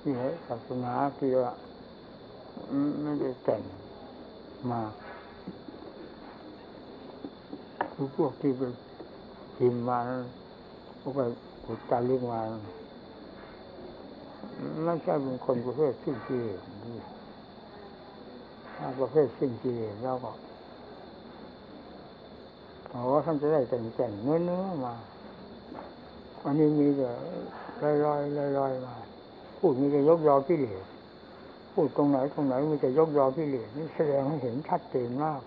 ที่ศาสนาที่ว่าไม่ได้แต่งมาคือพวกที่ไปพิมพ์มาพวกไปขุดการเรื่องมาไม่ใช่เป็นคนประเภทสิ้นกิเลสถ้าประเภทสิ้นกิเลสแล้วก็โอ้ท่านจะได้แต่งแต่งเนื้อเนื้อมา อันนี้มีแต่ลอยลอยลอยลอยมา พูดมีแต่ยกยอกิเลสพูดตรงไหนตรงไหนมีแต่ยกยอกิเลสนี่แสดงให้เห็นชัดเจนมาก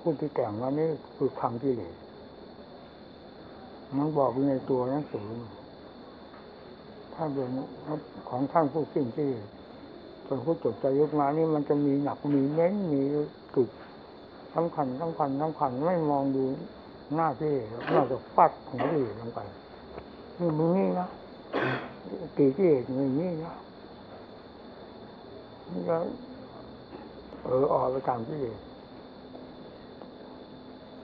พูดที่แต่งมานี่คือคำกิเลสมันบอกอยู่ในตัวหนังสือถ้าเป็นของท่านผู้สิ้นที่เป็นผู้จดใจยกมานี่มันจะมีหนักมีเน้นมีจุดสำคัญสำคัญสำคัญไม่มองดูหน้าที่นอกจากฟัดหัวดีลงไปนี่มึงนี่นะ ตีที่เอกมึงนี่นะนี่ก็เออออกไปตามที่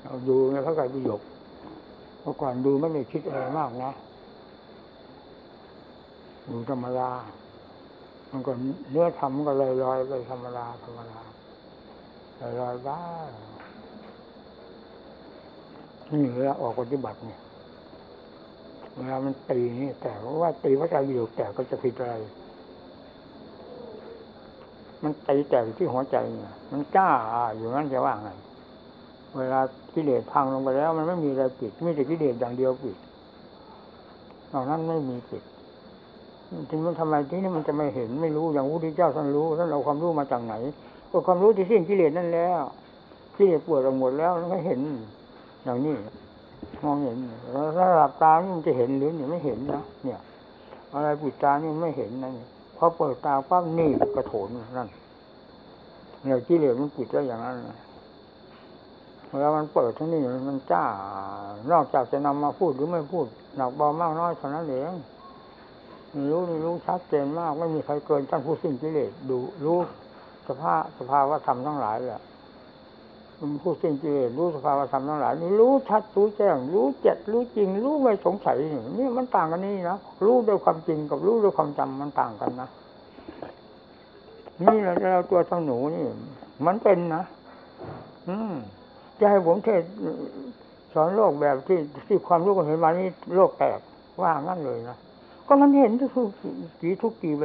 เราดูในพระไตรปิฎกเมื่อก่อนดูไม่ได้คิดอะไรมากนะดูธรรมดามันก็เนื้อทำก็ลอยลอยไปธรรมดาธรรมดาลอยลอยบ้านี่เวลาออกปฏิบัติเนี่ย เวลามันตีนี่แต่ว่าตีพระไตรปิฎกแต่ก็จะผิดอะไร มันตีแต่ที่หัวใจเนี่ยมันกล้าอยู่นั้นจะว่าไงเวลากิเลสพังลงไปแล้ว มันไม่มีอะไรปิดมีแต่กิเลสอย่างเดียวปิดนอกนั้นไม่มีปิดถึงมันทำไมที่นี่มันจะไม่เห็นไม่รู้อย่างพระพุทธเจ้าท่านรู้ท่านเอาความรู้มาจากไหนก็ความรู้ที่สิ้นกิเลสนั่นแล้วกิเลสปวดออกหมดแล้วแล้วก็เห็นอย่างนี้ มองเห็นแล้วถ้าหลับตานี่มันจะเห็นหรือไม่เห็นนะเนี่ย อะไรปิดตานี่ไม่เห็นนั่นพอเปิดตาปั๊บนี่กระโถนนั่นเนี่ยกิเลสมันปิดแล้วอย่างนั้นเวลามันเปิดทั้งนี้มันจ้า นอกจากจะนำมาพูดหรือไม่พูดหนักเบามากน้อยเท่านั้นเองรู้นี่รู้ชัดเจนมาก ไม่มีใครเกินท่านผู้สิ้นกิเลสดูรู้สภาพสภาวะธรรมทั้งหลายแหละ ผู้สิ้นกิเลสรู้สภาวธรรมทั้งหลายนี่รู้ชัดรู้แจ้ง รู้เจ็ดรู้จริง รู้ไม่สงสัยนี่มันต่างกันนี่นะรู้ด้วยความจริงกับรู้ด้วยความจำมันต่างกันนะนี่เราเราตัวเท่าหนูนี่ มันเป็นนะอืมจะให้ผมเทศสอนโลกแบบที่ที่ความรู้กันเห็นมานี่โลกแตกว่างั้นเลยนะก็มันเห็นทุกกี่ทุกกี่ไป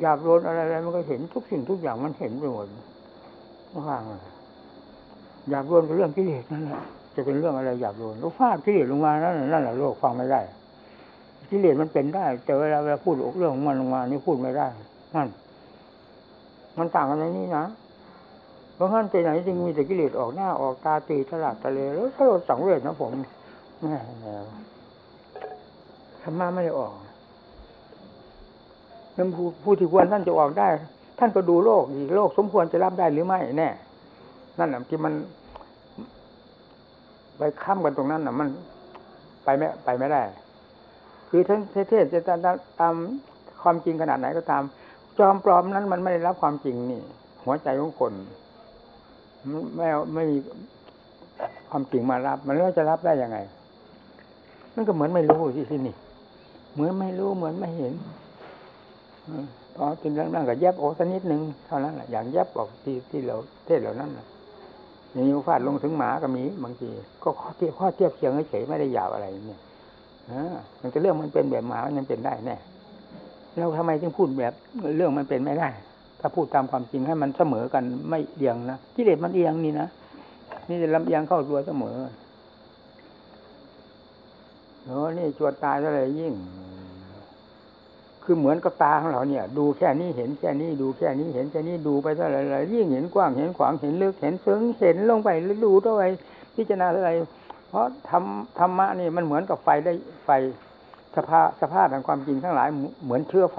อยากโดนอะไรอะไรมันก็เห็นทุกสิ่งทุกอย่างมันเห็นไปหมดว่าง อยากโดนเป็เรื่องกิเลสนั่นแหละจะเป็นเรื่องอะไรอยากโดนลูกฟาดกิเลสลงมานั่นนั่นแหละโลกฟังไม่ได้กิเลสมันเป็นได้ แต่เวลาเวลาพูดออกเรื่องของมันลงมานี่พูดไม่ได้นั่นมันต่างกันในนี้นะเพราะงั้นใจไหนจึงมีแต่กิเลสออกหน้าออกตาตีตลาดทะเลแล้วก็สังเวชนะผมแม่ธรรมะไม่ได้ออกนั้นผู้ที่ควรท่านจะออกได้ ท่านก็ดูโลกอีโลกสมควรจะรับได้หรือไม่แน่ นั่นแหละที่มัน ไปข้ามกันตรงนั้นน่ะ มันไปไม่ไปไม่ได้ คือทั้งเทศจะตามความจริงขนาดไหนก็ตาม จอมปลอมนั้นมันไม่ได้รับความจริงนี่ หัวใจของคนไม่ไม่มีความจริงมารับ มันแล้วจะรับได้ยังไงมันก็เหมือนไม่รู้ที่ที่นี่ เหมือนไม่รู้เหมือนไม่เห็นอ๋อจนนั่งกับแยบโอ้สักนิดหนึ่งเท่านั้นแหละอย่างแยบออกที่ที่เราเทศเหล่านั้นนะอย่ นี้ฟาดลงถึงหมาก็มีบางที ก็ข้อเทียบข้อเทียบเคียงเฉยไม่ได้หยาบอะไรเนี่ยมันจะเรื่องมันเป็นแบบหมามันเป็นได้แน่เราทำไมจึงพูดแบบเรื่องมันเป็นไม่ได้ ถ้าพูดตามความจริงให้มันเสมอกันไม่เอียงนะกิเลสมันเอียงนี่นะนี่จะลำเอียงเข้าตัวเสมอโอ้นี่จวดตายเท่าไรยิ่ง คือเหมือนกับตาของเราเนี่ย ดูแค่นี้เห็นแค่นี้ดูแค่นี้เห็นแค่นี้ดูไปเท่าไรยิ่งเห็นกว้างเห็นขวางเห็นลึกเห็นซึ้งเห็นลงไปดูเท่าไรพิจารณาเท่าไรเพราะธรรมธรรมะนี่มันเหมือนกับไฟได้ไฟสภาสภาพแห่งความจริงทั้งหลายเหมือนเชื้อไฟ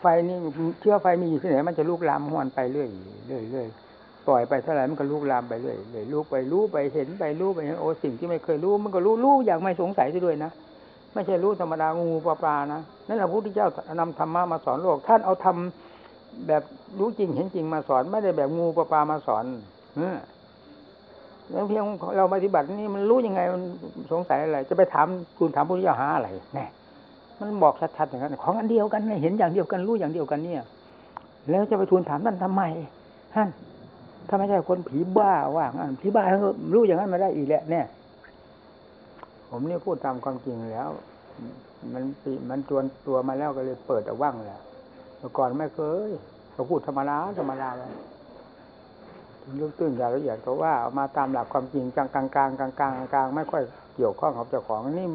ไฟนี่เชื้อไฟมีอยู่ที่ไหนมันจะลุกลามหวนไปเรื่อยเรื่อยเรื่อยปล่อยไปเท่าไหร่มันก็ลุกลามไปเรื่อยเลยลุกไปรู้ไปเห็นไปรู้ไปเห็นโอ้สิ่งที่ไม่เคยรู้มันก็รู้รู้อย่างไม่สงสัยด้วยนะ ไม่ใช่รู้ธรรมดางูปลาปลานะนั่นแหละพระพุทธเจ้านำธรรมะมาสอนโลก ท่านเอาทำแบบรู้จริงเห็นจริงมาสอน ไม่ได้แบบงูปลาปลามาสอนเออแล้วเพียงเราปฏิบัตินี่มันรู้ยังไงมันสงสัยอะไร จะไปถามคุณถามพุทธเจ้าหาอะไรแน่มันบอกชัดๆอย่างนั้นของอันเดียวกันเห็นอย่างเดียวกันรู้อย่างเดียวกันเนี่ย แล้วจะไปทูลถามท่านทำไมท่านถ้าไม่ใช่คนผีบ้าว่างั้นผีบ้ารู้อย่างนั้นมาได้อีกแหละเนี่ย ผมนี่พูดตามความจริงแล้ว มันปีมันจวนตัวมาแล้วก็เลยเปิดเอาว่างแหละเมื่อก่อนไม่เคยเขาพูดธรรมดาธรรมดาไปลึกตื้นอย่างละเอียดก็ว่าเอามาตามหลักความจริงกลางกลางกลางกลางกลางกลางไม่ค่อยเกี่ยวข้องกับเจ้าของนี่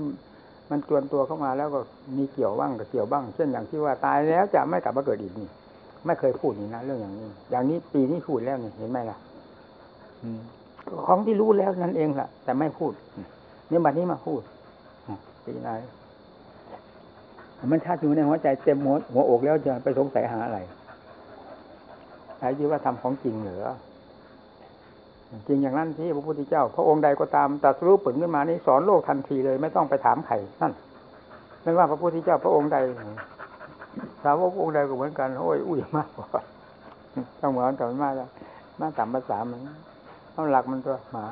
มันจวนตัวเข้ามาแล้วก็มีเกี่ยวบ้างกับเกี่ยวบ้าง เช่นอย่างที่ว่าตายแล้วจะไม่กลับมาเกิดอีกนี่ไม่เคยพูดนี่นะเรื่องอย่างนี้ อย่างนี้ปีนี้พูดแล้วนี่เห็นไหมล่ะของที่รู้แล้วนั่นเองแหละแต่ไม่พูด เนี่ยบัดนี้มาพูดปีไหนมันชาติอยู่ในหัวใจเต็มหัวหัวอกแล้วจะไปสงสัยหาอะไรใช้ยี่ว่าทำของจริงเหรือจริงอย่างนั้นที่พระพุทธเจ้า พระองค์ใดก็ตามตัดรู้ผลขึ้นมานี่สอนโลกทันทีเลย ไม่ต้องไปถามใครนั่นไม่ว่าพระพุทธเจ้าพระองค์ใดสาวกองค์ใดก็เหมือนกันโอ้ยอุ้ยมากกว่าต้องเหมือนแต่มากแล้วมาตามภาษามันต้องหลักมันตัวหมา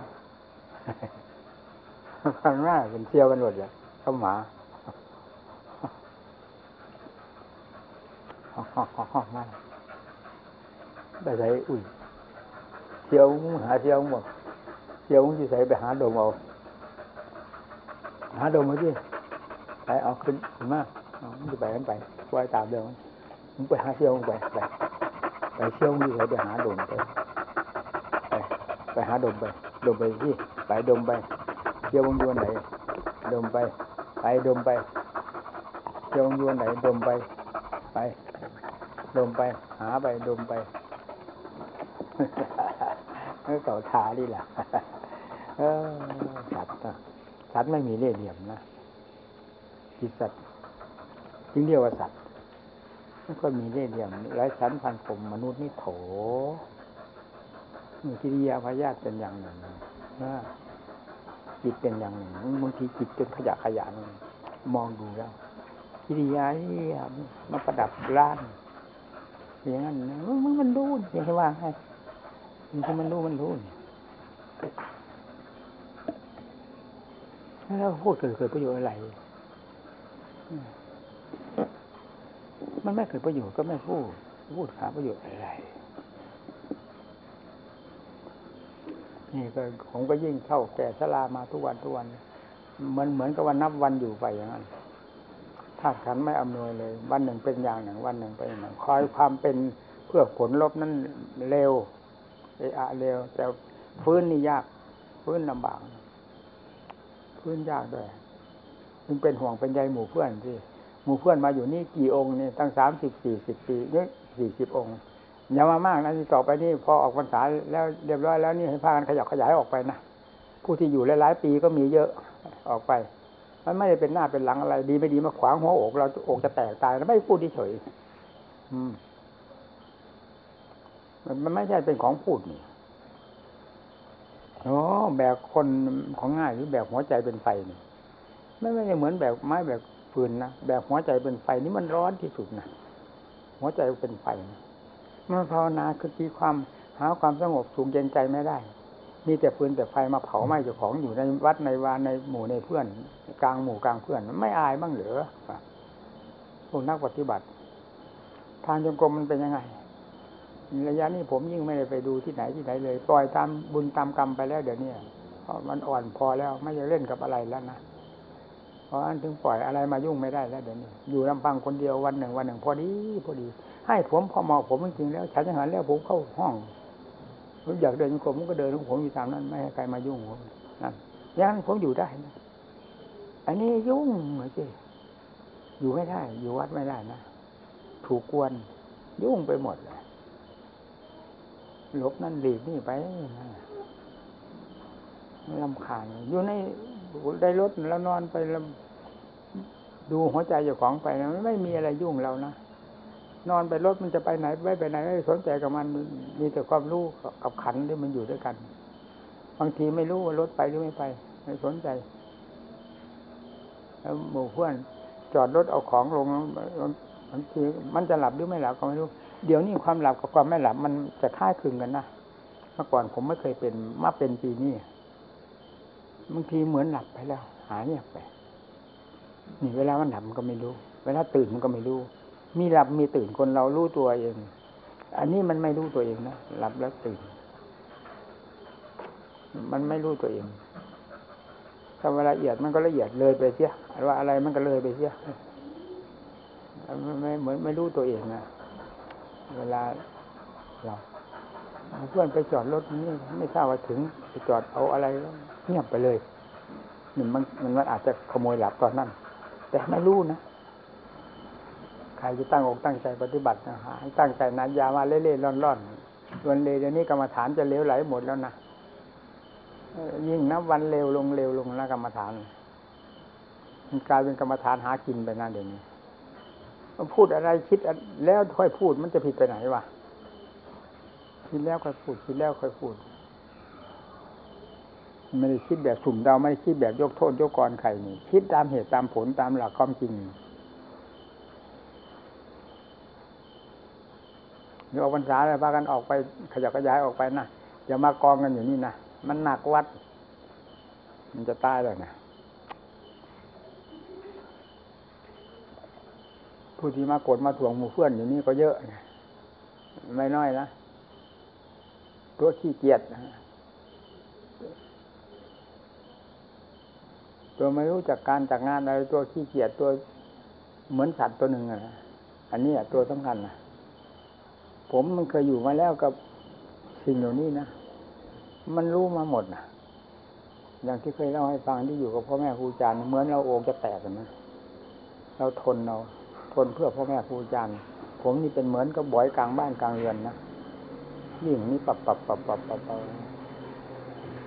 ฟังหน้าเป็นเซียวกันหมดเลยเข้าหมาฮ่อฮ่อฮ่อมาไปใส่อุ้ยเที่ยวหาเที่ยวหมดเที่ยวที่ใส่ไปหาดมเอาหาดมมาที่ไปเอาขึ้นขึ้นมามึงจะไปกันไปปล่อยตามเดิมมึงไปหาเที่ยวมึงไปไปไปเที่ยวที่ใส่ไปหาดมไปไปไปหาดมไป ดมไปที่ไปดมไป จียวมึงอยู่ไหนดมไป ไปดมไปเที่ยวมึงอยู่ไหนดมไป ไป ดมไป หาไปดมไปเออเก่าทาดีล่ะสัตว์สัตว์ไม่มีเล่ห์เหลี่ยมนะจิตสัตว์จึงเรียกว่าสัตว์ไม่ค่อยมีเล่ห์เหลี่ยมไร้สันพันผมมนุษย์นี่โถมีกิริยาพยาธิเป็นอย่างหนึ่งนะ จิตเป็นอย่างหนึ่งบางทีจิตจนขยะขยะมองดูแล้วกิริยาที่มาประดับร้านอย่างนั้นมันมันดูอย่างที่ว่าให้มันถ้ามันรู้มันรู้แล้วพูดเกิดเกิดประโยชน์อะไร มันไม่เกิดประโยชน์ก็ไม่พูด พูดหาประโยชน์อะไร นี่ก็ผมก็ยิ่งเข้าแก่ชรามาทุกวันทุกวันมันเหมือนกับวันนับวันอยู่ไปอย่างนั้นถ้าขันไม่อำนวยเลย วันหนึ่งเป็นอย่างหนึ่ง วันหนึ่งเป็นอย่างหนึ่งคอยความเป็นเพื่อผลลบนั้นเร็วเออะเร็ว แต่ฟื้นนี่ยากฟื้นลำบากฟื้นยากด้วยจึงเป็นห่วงเป็นใยหมู่เพื่อนที่หมู่เพื่อนมาอยู่นี่กี่องค์นี่ตั้งสามสิบสี่สิบปีนี่สี่สิบองค์ อย่ามามากนะที่ต่อไปนี่พอออกพรรษาแล้วเรียบร้อยแล้วนี่ให้พากันขยับขยายออกไปนะผู้ที่อยู่หลายๆปีก็มีเยอะออกไป มันไม่ได้เป็นหน้าเป็นหลังอะไร ดีไม่ดีมาขวางหัวอกเราอกจะแตกตายแล้วไม่พูดเฉยมมันไม่ใช่เป็นของพูดนี่โอ้แบบคนของง่ายหรือแบบหัวใจเป็นไฟนี่ไม่ไม่เหมือนแบบไม้แบบฟืนนะแบบหัวใจเป็นไฟนี่มันร้อนที่สุดนะหัวใจเป็นไฟ เมันภาวนาคือที่ความหาความสงบสุขเย็นใจไม่ได้ มีแต่ฟืนแต่ไฟมาเผาไหม้เจ้าของอยู่ในวัดในวานในหมู่ในเพื่อน กลางหมู่กลางเพื่อนไม่อายบ้างเหรอพวกนักปฏิบัติ ทางจงกรมมันเป็นยังไงระยะนี้ผมยิ่งไม่ได้ไปดูที่ไหนที่ไหนเลย ปล่อยตามบุญตามกรรมไปแล้วเดี๋ยวนี้เพราะมันอ่อนพอแล้วไม่จะเล่นกับอะไรแล้วนะเพราะอันถึงปล่อยอะไรมายุ่งไม่ได้แล้วเดี๋ยวนี้อยู่ลำพังคนเดียววันหนึ่งวันหนึ่ง พอดีพอดี ให้ผมพอหมอผมจริงๆแล้วฉันยังหันแล้วผมเข้าห้องผมอยากเดินผมก็เดินของผมอยู่ตามนั้น ไม่ให้ใครมายุ่งผมนั่นยังผมอยู่ได้นะอันนี้ยุ่งเหมือนจีอยู่ไม่ได้ อยู่วัดไม่ได้นะถูกกวน ยุ่งไปหมดเลยลบนั่นหลีกนี่ไปลำคาญอยู่ในได้รถแล้วนอนไปดูหัวใจเจ้าของไปนะไม่มีอะไรยุ่งเรานะ นอนไปรถมันจะไปไหนไปไปไหนไม่สนใจกับมัน มีแต่ความรู้กับขันที่มันอยู่ด้วยกัน บางทีไม่รู้ว่ารถไปหรือไม่ไป ไม่สนใจ แล้วหมู่เพื่อนจอดรถเอาของลงบางทีมันจะหลับหรือไม่หลับก็ไม่รู้ เดี๋ยวนี้ความหลับกับความไม่หลับมันจะค่ายคลึงกันนะเมื่อก่อนผมไม่เคยเป็นมาเป็นปีนี้บางทีเหมือนหลับไปแล้ว หายเงียบไปนี่เวลามันหลับมันก็ไม่รู้ เวลาตื่นมันก็ไม่รู้ มีหลับมีตื่นคนเรารู้ตัวเอง อันนี้มันไม่รู้ตัวเองนะหลับแล้วตื่น มันไม่รู้ตัวเองถ้าเวลาละเอียดมันก็ละเอียดเลยไปเสียว่าอะไรมันก็เลยไปเสียไม่เหมือนไม่รู้ตัวเองนะเวลาเราเพื่อนไปจอดรถนี่ไม่ทราบว่าถึงไปจอดเอาอะไรเงียบไปเลยนึ่มันมันอาจจะขโมยหลับตอนนั้น แต่ไม่รู้นะ รจะตั้งอกตั้งใจปฏิบัตินะฮะให้ตั้งใจนะยามาเล่ๆร่อนๆวันเลยเดี๋ยวนี้กรรมฐานจะเลี้ยวไหลหมดแล้วนะยิ่งนับวันเร็วลงเร็วลงแล้วกรรมฐานมันกลายเป็นกรรมฐานหากินไปนะเดี๋ยวนี้พูดอะไรคิดแล้วค่อยพูดมันจะผิดไปไหนวะคิดแล้วค่อยพูดคิดแล้วค่อยพูดไม่ได้คิดแบบสุ่มเดาไม่ได้คิดแบบยกโทษยกกรใครนี่ คิดตามเหตุตามผลตามหลักความจริง มีออกพรรษาเลยพากันออกไปขยับขยายออกไปนะอย่ามากองกันอยู่นี่นะมันหนักวัด มันจะตายเลยนะผู้ที่มากดมาถ่วงหมู่เพื่อนอยู่นี่ก็เยอะนะไม่น้อยนะตัวขี้เกียจตัวไม่รู้จักการจากงานอะไรตัวขี้เกียจตัวเหมือนสัตว์ตัวหนึ่งนะอันนี้ตัวสำคัญนะ ผมมันเคยอยู่มาแล้วกับสิ่งเหล่านี้นะ มันรู้มาหมดนะอย่างที่เคยเล่าให้ฟังที่อยู่กับพ่อแม่ครูอาจารย์เหมือนเราโอกจะแตกนะเราทนเราทนเพื่อพ่อแม่ครูอาจารย์ ผมนี่เป็นเหมือนกับบ่อยกลางบ้านกลางเรือนนะยิ่งนี้ปรับปรับปรับปรับปรับ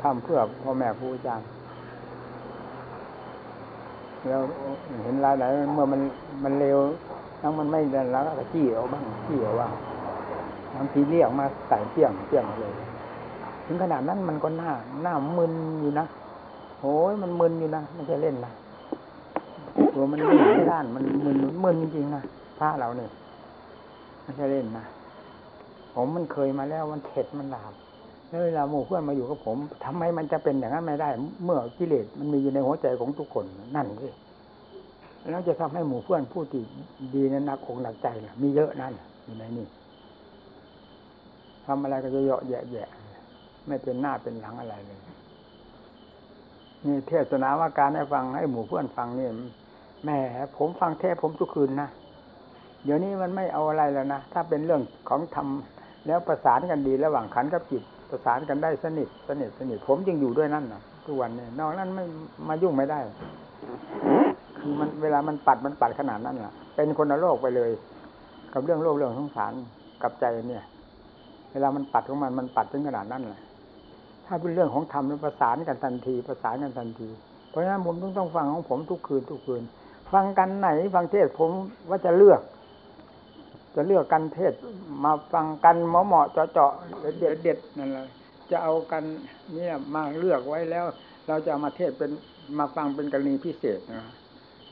ทำเพื่อพ่อแม่ครูอาจารย์เราเห็นรายไหนเมื่อมันมันเร็วทั้งมันไม่ดันแล้วก็จี้เอาบ้างจี้เอาว่า บางทีเรียกมาใส่เปี้ยงเปี้ยงเลย ถึงขนาดนั้นมันก็หน้าหน้ามึนอยู่นะโอ้ยมันมึนอยู่นะไม่ใช่เล่นนะตัวมันไม่ด้านมันมึนมึนจริงๆนะพระเราเนี่ยไม่ใช่เล่นนะผมมันเคยมาแล้วมันเข็ดมันหลาบแล้วเวลาหมู่เพื่อนมาอยู่กับผมทำไมมันจะเป็นอย่างนั้นไม่ได้ เมื่อกิเลสมันมีอยู่ในหัวใจของทุกคนนั่นสิแล้วจะทำให้หมู่เพื่อนผู้ที่ดีนั้นนักอกหนักใจล่ะมีเยอะนั่นอยู่ในนี่ ทำอะไรก็จะเยอะแยะแยะไม่เป็นหน้าเป็นหลังอะไรเลยนี่เทศนาว่าการให้ฟังให้หมู่เพื่อนฟังนี่แหมผมฟังเทศผมทุกคืนนะเดี๋ยวนี้มันไม่เอาอะไรแล้วนะถ้าเป็นเรื่องของธรรมแล้วประสานกันดีระหว่างขันกับจิตประสานกันได้สนิทสนิทสนิทผมจึงอยู่ด้วยนั่นนะทุกวันนี้นอกนั้นไม่มายุ่งไม่ได้ คือมันเวลามันปัดมันปัดขนาดนั้นแหละเป็นคนละโลกไปเลย กับเรื่องโลกเรื่องสงสารกับใจเนี่ย ลามันปัดของมันมันปัดถึงขนาดนั้นแหละถ้าเป็นเรื่องของธรรมมันประสานกันทันที ประสานกันทันที เพราะฉะนั้นผมต้องต้องฟังของผมทุกคืนทุกคืน ฟังกันไหนฟังเทศผมว่าจะเลือก จะเลือกกันเทศมาฟังกันเหมาะเหมาะเจาะเจาะเด็ดเด็ดนั่นแหละจะเอากันเนี่ยมาเลือกไว้แล้ว เราจะามาเทศเป็นมาฟังเป็นกรณีพิเศษนะ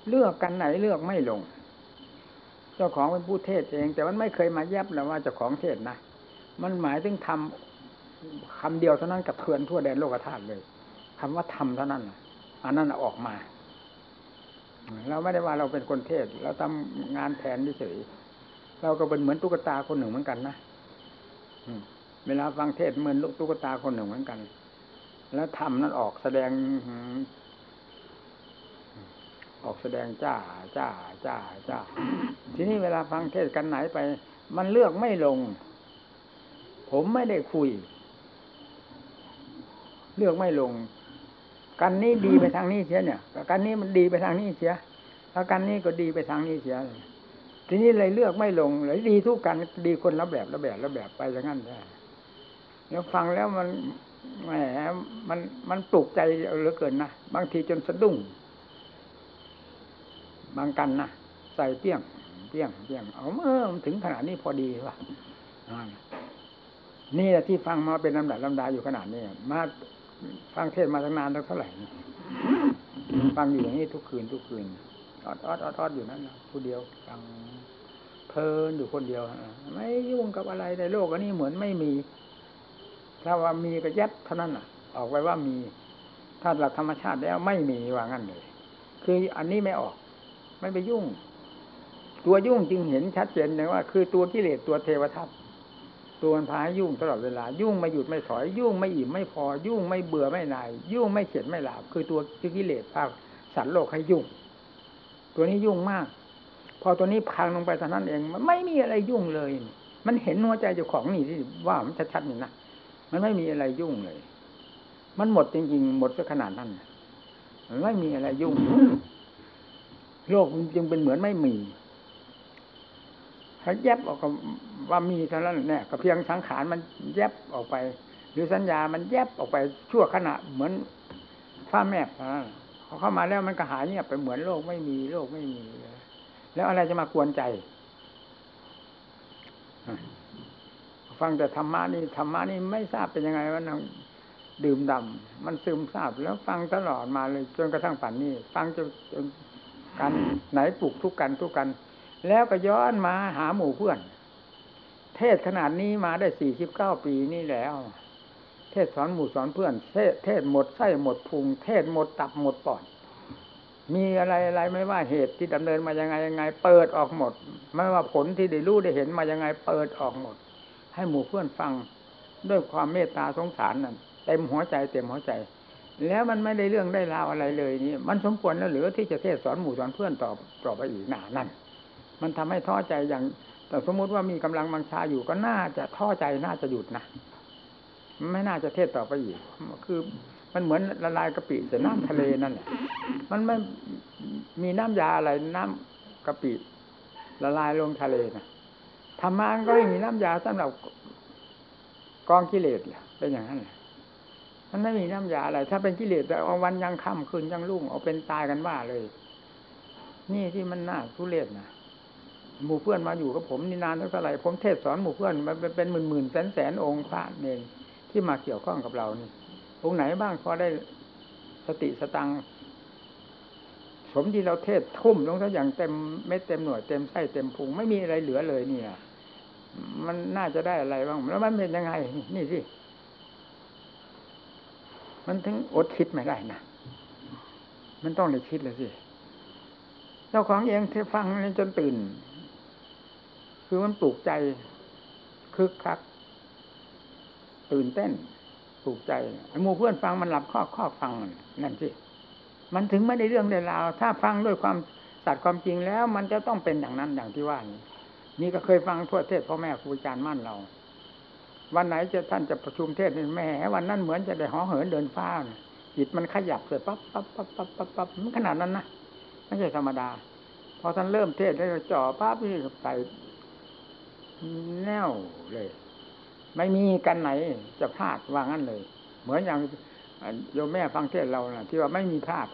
เลือกกันไหนเลือกไม่ลง เจ้าของเป็นผู้เทศเอง แต่มันไม่เคยมาแยบแล้วว่าเจ้าของเทศนะ มันหมายถึงทำคำเดียวเท่านั้นกับเทือนทั่วแดนโลกธาตุเลยคำว่าทำเท่านั้นอันนั้นออกมา เราไม่ได้ว่าเราเป็นคนเทศเราทำงานแทนเฉยเราก็เป็นเหมือนตุ๊กตาคนหนึ่งเหมือนกันนะเวลาฟังเทศเหมือนตุ๊กตาคนหนึ่งเหมือนกัน แล้วทำนั้นออกแสดงออกแสดงจ้าจ้าจ้าจ้าทีนี้เวลาฟังเทศกันไหนไป มันเลือกไม่ลง ผมไม่ได้คุย เลือกไม่ลง กันนี้ดีไปทางนี้เสียเนี่ยกันนี้มันดีไปทางนี้เสียแล้วกันนี้ก็ดีไปทางนี้เสียทีนี้เลยเลือกไม่ลงเลยดีทุกกันดีคนละแบบละแบบละแบบไปอย่างนั้นได้แล้วฟังแล้วมันแหมมันมันปลุกใจเหลือเกินนะบางทีจนสะดุ้งบางกันนะใส่เปี้ยงเปี้ยงเปี้ยงเอาเมื่อถึงขนาดนี้พอดีว่ะ นี่แหละที่ฟังมาเป็นลำดับลำดาอยู่ขนาดนี้มาฟังเทศมาตั้งนานเท่าไหร่ฟังอยู่อย่างนี้ทุกคืนทุกคืนอดอดออดออดอยู่นั่นนะผู้เดียวฟังเพลินอยู่คนเดียวไม่ยุ่งกับอะไรในโลกอันนี้เหมือนไม่มี ถ้าว่ามีก็ยัดเท่านั้นอะ ออกไปว่ามี ถ้าหลักธรรมชาติแล้วไม่มีว่างั้นเลย คืออันนี้ไม่ออก ไม่ไปยุ่ง ตัวยุ่งจึงเห็นชัดเจนเลยว่า คือตัวกิเลสตัวเทวทัพ ตัวมันพาให้ยุ่งตลอดเวลา ยุ่งไม่หยุดไม่ถอย ยุ่งไม่อิ่มไม่พอ ยุ่งไม่เบื่อไม่นายยุ่งไม่เข็ดไม่หลาบคือตัวกิเลสพาสัตว์โลกให้ยุ่ง ตัวนี้ยุ่งมาก พอตัวนี้พังลงไปเท่านั้นเอง มันไม่มีอะไรยุ่งเลย มันเห็นหัวใจเจ้าของนี่ที่ว่ามันชัดๆนี่นะมันไม่มีอะไรยุ่งเลย มันหมดจริงๆ หมดซะขนาดนั้นมันไม่มีอะไรยุ่ง โลกจึงเป็นเหมือนไม่มี ถ้าแยบออกกับว่ามีเท่านั้นเนี่ยก็เพียงสังขารมันแยบออกไป หรือสัญญามันแยบออกไปชั่วขณะเหมือนฟ้าแมบพอเข้ามาแล้วมันก็หายเงียบไปเหมือนโลกไม่มีโลกไม่มีแล้วอะไรจะมากวนใจฟังแต่ธรรมะนี่ธรรมะนี่ไม่ทราบเป็นยังไงว่านังดื่มดำมันซึมซาบแล้วฟังตลอดมาเลย จนกระทั่งป่านนี้ ฟังจนจนกันไหนปลุกทุกกันทุกกัน แล้วก็ย้อนมาหาหมู่เพื่อน เทศขนาดนี้มาได้สี่สิบเก้าปีนี่แล้ว เทศสอนหมู่สอนเพื่อน เทศเทศหมดไส้หมดพุง เทศหมดตับหมดปอด มีอะไรอะไรไม่ว่าเหตุที่ดำเนินมายังไงยังไง เปิดออกหมด ไม่ว่าผลที่ได้รู้ได้เห็นมายังไง เปิดออกหมด ให้หมู่เพื่อนฟังด้วยความเมตตาสงสารนั่นเต็มหัวใจเต็มหัวใจ แล้วมันไม่ได้เรื่องได้ราวอะไรเลยนี่มันสมควรแล้วหรือที่จะเทศสอนหมู่สอนเพื่อนต่อต่อไปอีกหนานั่น มันทำให้ท้อใจอย่าง แต่สมมุติว่ามีกำลังบังชาอยู่ก็น่าจะท้อใจน่าจะหยุดนะไม่น่าจะเทศต่อไปอีก คือมันเหมือนละลายกะปิใส่น้ำทะเลนั่นแหละมันไม่มีน้ำยาอะไรน้ำกะปิละลายลงทะเลนะธรรมะก็ไม่มีน้ำยาสำหรับกองกิเลสเป็นอย่างนั้นมันไม่มีน้ำยาอะไร ถ้าเป็นกิเลสเอาวันยังค่ำคืนยังรุ่งเอาเป็นตายกันว่าเลย นี่ที่มันน่าทุเรศนะ หมู่เพื่อนมาอยู่กับผมนี่นานเท่าไหร่ผมเทศสอนหมู่เพื่อนมันเป็นหมื่นหมื่นแสนแสนองค์พระเนรที่มาเกี่ยวข้องกับเรานี่องค์ไหนบ้างพอได้สติสตังสมที่เราเทศทุ่มลงซะอย่างเต็มเม็ดเต็มหน่วยเต็มไส้เต็มพุงไม่มีอะไรเหลือเลยเนี่ย มันน่าจะได้อะไรบ้างแล้วมันเป็นยังไง นี่สิมันถึงอดคิดไม่ได้นะมันต้องได้คิดเลยสิเจ้าของเองที่ฟังนี่จนตื่น คือมันปลุกใจคึกคัก ตื่นเต้นปลุกใจไอ้หมู่เพื่อนฟังมันหลับข้อข้อฟังนั่นสิมันถึงไม่ได้เรื่องได้ราวถ้าฟังด้วยความสัตย์ความจริงแล้ว มันจะต้องเป็นอย่างนั้นอย่างที่ว่านี้นี่ก็เคยฟังทั่วเทศพ่อแม่ครูอาจารย์มั่นเรา วันไหนจะท่านจะประชุมเทศแม่วันนั้นเหมือนจะได้ห่อเหินเดินฟ้าจิตมันขยับเสร็จปั๊บปั๊บปั๊บปั๊บปั๊บปั๊บมันขนาดนั้นนะไม่ใช่ธรรมดา พอท่านเริ่มเทศได้จ่อปั๊บนี่ใส่ แน่วเลย ไม่มีกันไหนจะพลาดว่างั้นเลย เหมือนอย่างโยมแม่ฟังเทศเรานะที่ว่าไม่มีพลาด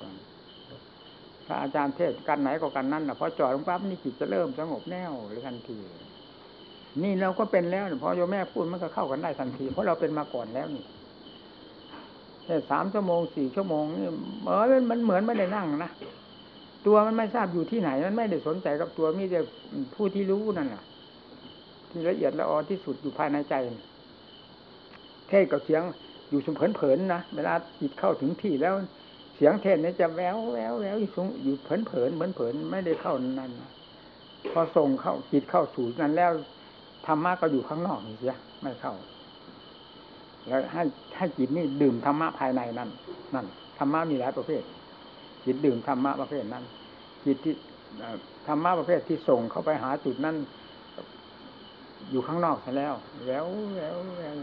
พระอาจารย์เทศกันไหนก็กันนั้นนะพอจ่อลงปั๊บนี่จิตจะเริ่มสงบแน่วเลยทันที นี่เราก็เป็นแล้วพอโยมแม่พูดมันก็เข้ากันได้ทันทีเพราะเราเป็นมาก่อนแล้วนี่แค่สามชั่วโมงสี่ชั่วโมงนี่เออมันเหมือนไม่ได้นั่งนะตัวมันไม่ทราบอยู่ที่ไหน มันไม่ได้สนใจกับตัวมีแต่ผู้ที่รู้นั่นแหละ ที่ละเอียดละออที่สุดอยู่ภายในใจ เทศกับเสียงอยู่สมเผินๆนะเวลาจิตเข้าถึงที่แล้วเสียงเทศเนี่ยจะแววแววแววอยู่สูงอยู่เผินๆเหมือนเผินไม่ได้เข้านั่นพอส่งเข้าจิตเข้าสู่นั้นแล้วธรรมะก็อยู่ข้างนอกนี่เสียไม่เข้า แล้วให้ให้จิตนี่ดื่มธรรมะภายในนั่นนั่นธรรมะมีหลายประเภท จิตดื่มธรรมะประเภทนั้น จิตที่ธรรมะประเภทที่ส่งเข้าไปหาจุดนั้น อยู่ข้างนอกซะแล้ว แล้วแล้วแล้ว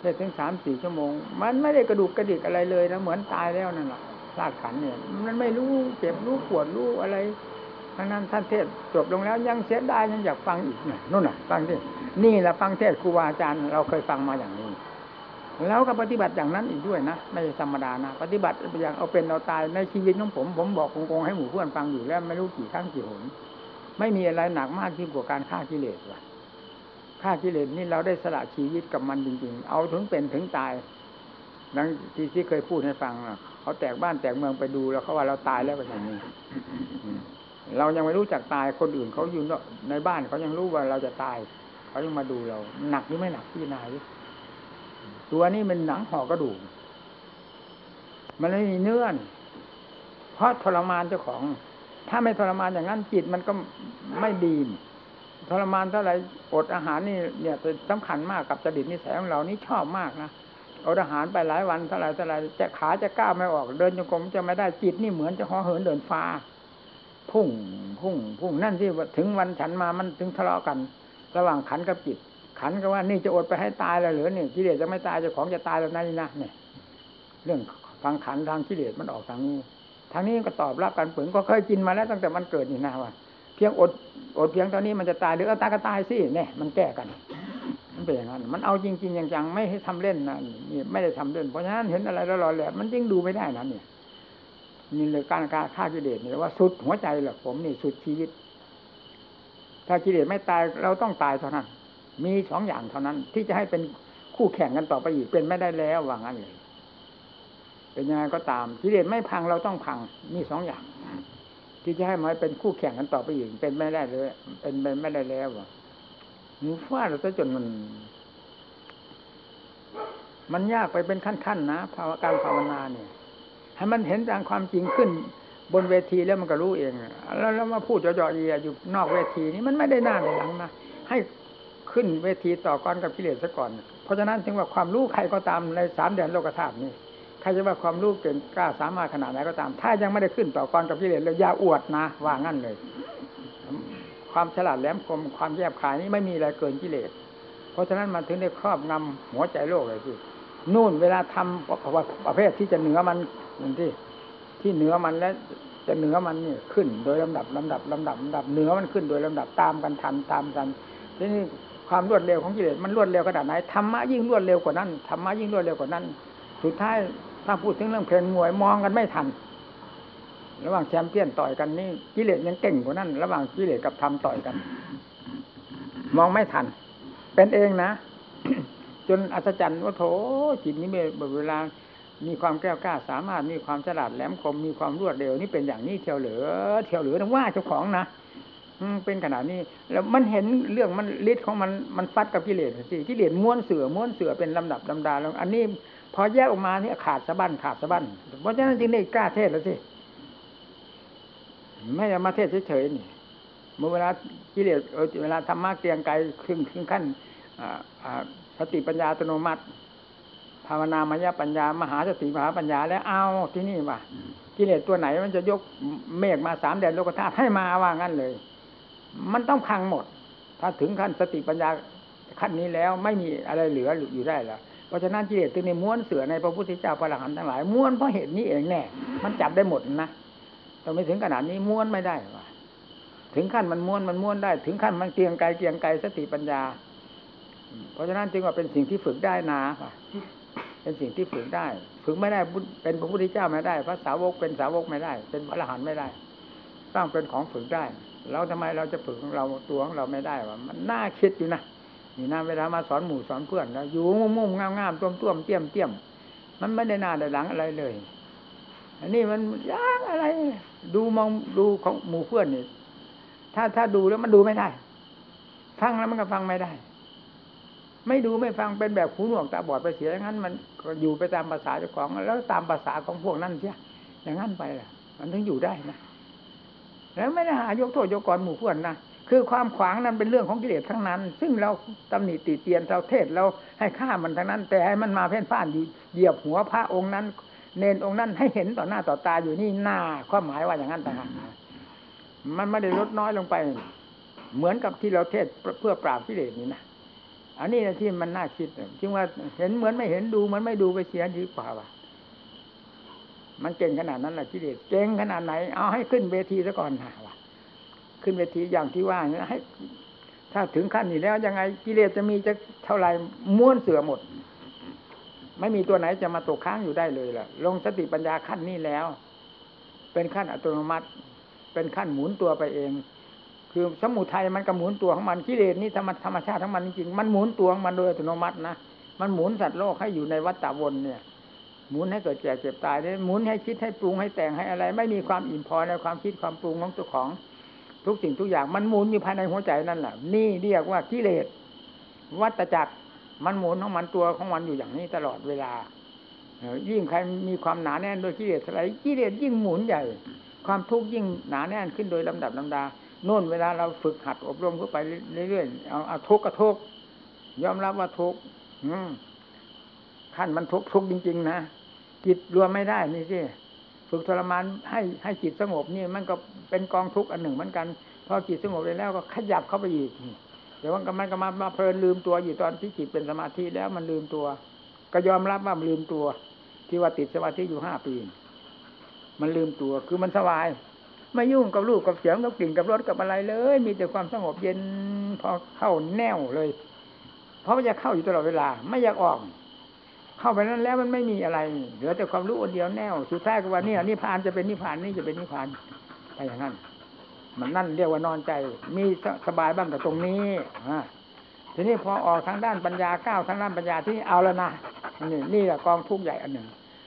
เทศถึงสามสี่ชั่วโมง มันไม่ได้กระดูกกระดิกอะไรเลยนะเหมือนตายแล้วนั่นแหละธาตุขันเนี่ย มันไม่รู้เจ็บรู้ปวดรู้อะไรทั้งนั้นท่านเทศจบลงแล้วยังเสียดายยังอยากฟังอีกเนี่ยนู่นน่ะ ฟังที่นี่แหละฟังเทศครูบาอาจารย์เราเคยฟังมาอย่างนี้ แล้วก็ปฏิบัติอย่างนั้นอีกด้วยนะไม่ธรรมดานะปฏิบัติอย่างเอาเป็นเอาตายในชีวิตของผม ผมบอกโกงๆให้หมู่เพื่อนฟังอยู่แล้วไม่รู้กี่ครั้งกี่หนไม่มีอะไรหนักมากยิ่งกว่าการฆ่ากิเลสว่ะ ฆ่ากิเลสนี่เราได้สละชีวิตกับมันจริงๆ เอาถึงเป็นถึงตายนังที่ที่เคยพูดให้ฟังเขาแตกบ้านแตกเมืองไปดูแล้วเขาว่าเราตายแล้วเป็นอย่างนี้เรายังไม่รู้จักตายคนอื่นเขาอยู่ในบ้านเขายังรู้ว่าเราจะตายเขายังมาดูเรา หนักหรือไม่หนักพี่นายตัวนี้มันหนังห่อกระดูกมันไม่มีเนื้อเพราะทรมานเจ้าของ ถ้าไม่ทรมานอย่างนั้นจิตมันก็ไม่ดี ทรมานเท่าไหร่อดอาหารนี่เนี่ยเป็นสำคัญมากกับจดิตนิสัยของเรานี่ชอบมากนะอดอาหารไปหลายวันเท่าไหร่เท่าไหร่จะขาจะก้าวไม่ออก เดินจงกรมจะไม่ได้จิตนี่เหมือนจะห่อเหินเดินฟ้า พุ่งพุ่งพุ่งนั่นที่ถึงวันฉันมามันถึงทะเลาะกัน ระหว่างขันกับจิต ขันก็ว่านี่จะอดไปให้ตายเลยหรือนี่กิเลสจะไม่ตายจ้าของจะตายแล้วนั่นนี่นะเนี่ย เรื่องทางขันทางกิเลสมันออกทางนี้ทางนี้ก็ตอบรับกันผลก็เคยกินมาแล้วตั้งแต่มันเกิดนี่นะว่า เพียงอดอดเพียงตอนนี้มันจะตายหรือเอาตายก็ตายสิเนี่ยมันแก้กันมันเป็นอย่างนั้นมันเอาจริงๆอย่างจังไม่ให้ทำเล่นนะนี่ไม่ได้ทำเล่นเพราะฉะนั้นเห็นอะไรแล้วรอแหลมมันยิ่งดูไม่ได้นะเนี่ยนี่เลยการการฆ่ากิเลสนี่ว่าสุดหัวใจแหละผมนี่สุดชีวิต ถ้ากิเลสไม่ตายเราต้องตายเท่านั้น มีสองอย่างเท่านั้น ที่จะให้เป็นคู่แข่งกันต่อไปอีกเป็นไม่ได้แล้วว่างั้นเลย เป็นยังไงก็ตามกิเลสไม่พังเราต้องพังมีสองอย่าง ที่จะให้มาเป็นคู่แข่งกันต่อไปอีกเป็นไม่ได้เลย เป็นไปไม่ได้แล้วว่ะหนูฟาดเราซะจนมัน มันยากไปเป็นขั้นๆนะภาวะการภาวนาเนี่ยให้มันเห็นตามความจริงขึ้นบนเวทีแล้วมันก็รู้เอง แล้วแล้วมาพูดเจาะๆเยียอยู่นอกเวทีนี้มันไม่ได้หน้าในหลังนะให้ขึ้นเวทีต่อกรกับกิเลสซะก่อน เพราะฉะนั้นถึงว่าความรู้ใครก็ตามในสามเดือนโลกธาตุนี้ รจะว่าความรู้เก่งกล้าสามารถขนาดไหนก็ตาม ถ้ายังไม่ได้ขึ้นต่อกรกับกิเลสเลยอย่าอวดนะว่างั้นเลย ความฉลาดแหลมคมความแยบคายนี้ไม่มีอะไรเกินกิเลส เพราะฉะนั้นมันถึงได้ครอบงำหัวใจโลกเลยที่นู่นเวลาทำประเภทที่จะเหนือมันนั่นที่ที่เหนือมันและจะเหนือมันนี่ขึ้น โดยลำดับลำดับลำดับลำดับเหนือมันขึ้นโดยลำดับตามกันทันตามกันทีนี้ความรวดเร็วของกิเลสมันรวดเร็วขนาดไหนธรรมะยิ่งรวดเร็วกว่านั้นธรรมะยิ่งรวดเร็วกว่านั้น สุดท้าย ถ้าพูดถึงเรื่องเพลงมวยมองกันไม่ทัน ระหว่างแชมเปี้ยนต่อยกันนี่กิเลสยังเก่งกว่านั้น ระหว่างกิเลสกับธรรมต่อยกัน มองไม่ทัน เป็นเองนะ จนอัศจรรย์ว่าโถจิตนี้เวลามีความแก้วกล้าสามารถมีความฉลาดแหลมคมมีความรวดเร็วนี่เป็นอย่างนี้เที่ยวเหลือ เที่ยวเหลือนะว่าเจ้าของนะเป็นขนาดนี้ แล้วมันเห็นเรื่องมันฤทธิ์ของมันมันฟัดกับกิเลสสิกิเลสม้วนเสือม้วนเสือเป็นลำดับลำดาแล้วอันนี้ พอแยกออกมาเนี่ยขาดสะบั้นขาดสะบั้นเพราะฉะนั้นจึงได้กล้าเทศแล้วสิไม่ได้มาเทศเฉยๆนี่เมื่อเวลากิเลสเวลาธรรมะเกียงไกลขึ้นขึ้นขั้นสติปัญญาอัตโนมัติ ภาวนามายปัญญามหาสติมหาปัญญาแล้วเอาที่นี่ว่ากิเลสตัวไหนมันจะยกเมฆมาสามแดนโลกธาตุให้มาว่างั้นเลย มันต้องพังหมด ถ้าถึงขั้นสติปัญญาขั้นนี้แล้วไม่มีอะไรเหลืออยู่ได้แล้ว เพราะฉะนั้นกิเลสตึงในม้วนเสือในพระพุทธเจ้าพระอรหันต์ทั้งหลายม้วนเพราะเหตุนี้เองแน่มันจับได้หมดนะแต้องไม่ถึงขนาดนี้ม้วนไม่ได้ว่าถึงขั้นมันม้วนมันม้วนได้ ถึงขั้นมันเกียงไกลเกียงไกลสติปัญญา เพราะฉะนั้นจึงว่าเป็นสิ่งที่ฝึกได้นะเป็นสิ่งที่ฝึกได้ ฝึกไม่ได้เป็นพระพุทธเจ้าไม่ได้พระสาวกเป็นสาวกไม่ได้ เป็นพระอรหันต์ไม่ได้ต้องเป็นของฝึกได้เราทำไมเราจะฝึกของเราตัวของเราไม่ได้วะมันน่าคิดอยู่นะ นี่นะเวลามาสอนหมู่สอนเพื่อนแล้วอยู่มุ่งงามงามต้มต้มเตี้ยมเตี้ยมมันไม่ได้หน้าได้หลังอะไรเลย อันนี้มันยากอะไร ดูมองดูของหมู่เพื่อนนี่ถ้าถ้าดูแล้วมันดูไม่ได้ ฟังแล้วมันก็ฟังไม่ได้ ไม่ดูไม่ฟังเป็นแบบหูหนวกตาบอดไปเสียอย่างนั้น มันก็อยู่ไปตามภาษาเจ้าของ แล้วตามภาษาของพวกนั้นเสียอย่างนั้นไปล่ะ มันถึงอยู่ได้นะแล้วไม่ได้หายกโทษยกกรหมู่เพื่อนนะ คือความขวางนั้นเป็นเรื่องของกิเลสทั้งนั้น ซึ่งเราตำหนิติเตียนเราเทศเราให้ฆ่ามันทั้งนั้น แต่ให้มันมาเพ่นพ่านอยู่เหยียบหัวพระองค์นั้น เนนองค์นั้นให้เห็นต่อหน้าต่อตาอยู่นี่หน้าความหมายว่าอย่างนั้นต่างหากมันไม่ได้ลดน้อยลงไป เหมือนกับที่เราเทศเพื่อปราบกิเลสนี่นะอันนี้นะที่มันน่าคิดจึงว่าเห็นเหมือนไม่เห็นดูมันไม่ดูไปเสียดีกว่าว่ะมันเก่งขนาดนั้นแหละกิเลสเก่งขนาดไหน เอาให้ขึ้นเวทีซะก่อนนะว่ะ ขึ้นเวทีอย่างที่ว่าให้ถ้าถึงขั้นนี้แล้วยังไงกิเลสจะมีจะเท่าไหร่ม้วนเสือหมด ไม่มีตัวไหนจะมาตกค้างอยู่ได้เลยล่ะ ลงสติปัญญาขั้นนี้แล้ว เป็นขั้นอัตโนมัติ เป็นขั้นหมุนตัวไปเอง คือสมุทัยมันก็หมุนตัวของมันกิเลสนี่ธรรมธรรมชาติทั้งมันจริงมันหมุนตัวของมันโดยอัตโนมัตินะมันหมุนสัตว์โลกให้อยู่ในวัฏฏะวนเนี่ยหมุนให้เกิดแก่เจ็บตายได้หมุนให้คิดให้ปรุงให้แต่งให้อะไร ไม่มีความอิ่มพอในความคิดความปรุงของตัวของ ทุกสิ่งทุกอย่างมันหมุนอยู่ภายในหัวใจนั่นแหละนี่เรียกว่ากิเลสวัตจักรมันหมุนของมันตัวของมันอยู่อย่างนี้ตลอดเวลายิ่งใครมีความหนาแน่นโดยกิเลสอะไรกิเลสยิ่งหมุนใหญ่ ความทุกข์ยิ่งหนาแน่นขึ้นโดยลำดับลำดาโน่นเวลาเราฝึกหัดอบรมเข้าไปเรื่อยๆเอาเอาทุกข์ก็ทุกข์ยอมรับว่าทุกข์ขั้นมันทุกข์ทุกข์จริง ๆ นะจิตรวมไม่ได้นี่สิ ฝึกทรมานให้ให้จิตสงบนี่มันก็เป็นกองทุกข์อันหนึ่งเหมือนกันพอจิตสงบไปแล้วก็ขยับเข้าไปอีกเดี๋ยวมันก็มันก็มามาเพลินลืมตัวอยู่ตอนที่จิตเป็นสมาธิแล้วมันลืมตัว ก็ยอมรับว่ามันลืมตัว ที่ว่าติดสมาธิอยู่ห้าปี มันลืมตัวคือมันสบาย ไม่ยุ่งกับรูปกับเสียงกับกลิ่นกับรสกับอะไรเลย มีแต่ความสงบเย็นพอเข้าแน่วเลย เพราะมันจะเข้าอยู่ตลอดเวลา ไม่อยากออก เข้าไปนั้นแล้วมันไม่มีอะไรเหลือแต่ความรู้อันเดียวแน่วสุดท้ายก็ว่านี่นิพพานจะเป็นนิพพานนี่จะเป็นนิพพานไปอย่างนั้น มันนั่นเรียกว่านอนใจ มีสบายบ้างกับตรงนี้อ่าทีนี้พอออกทางด้านปัญญาก้าวทางด้านปัญญาที่เอาแล้วนะนี่นี่แหละกองทุกข์ใหญ่อันหนึ่ง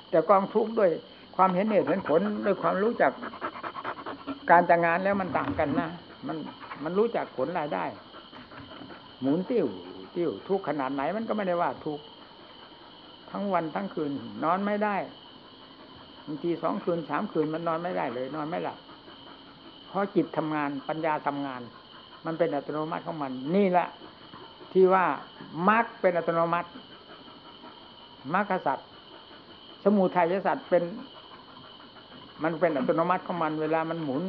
แต่กองทุกข์ด้วยความเห็นเหตุเห็นผลด้วยความรู้จักการจัดงานแล้วมันต่างกันนะมันมันรู้จักผลรายได้ หมุนติ้วติ้วทุกขนาดไหนมันก็ไม่ได้ว่าทุก ทั้งวันทั้งคืน นอนไม่ได้บางทีสองคืนสามคืนมันนอนไม่ได้เลย นอนไม่หลับเพราะจิตทำงานปัญญาทำงาน มันเป็นอัตโนมัติของมัน นี่แหละ ที่ว่ามรรคเป็นอัตโนมัติมรรคสัตว์สมุทัยสัตว์เป็น มันเป็นอัตโนมัติของมัน เวลามันหมุน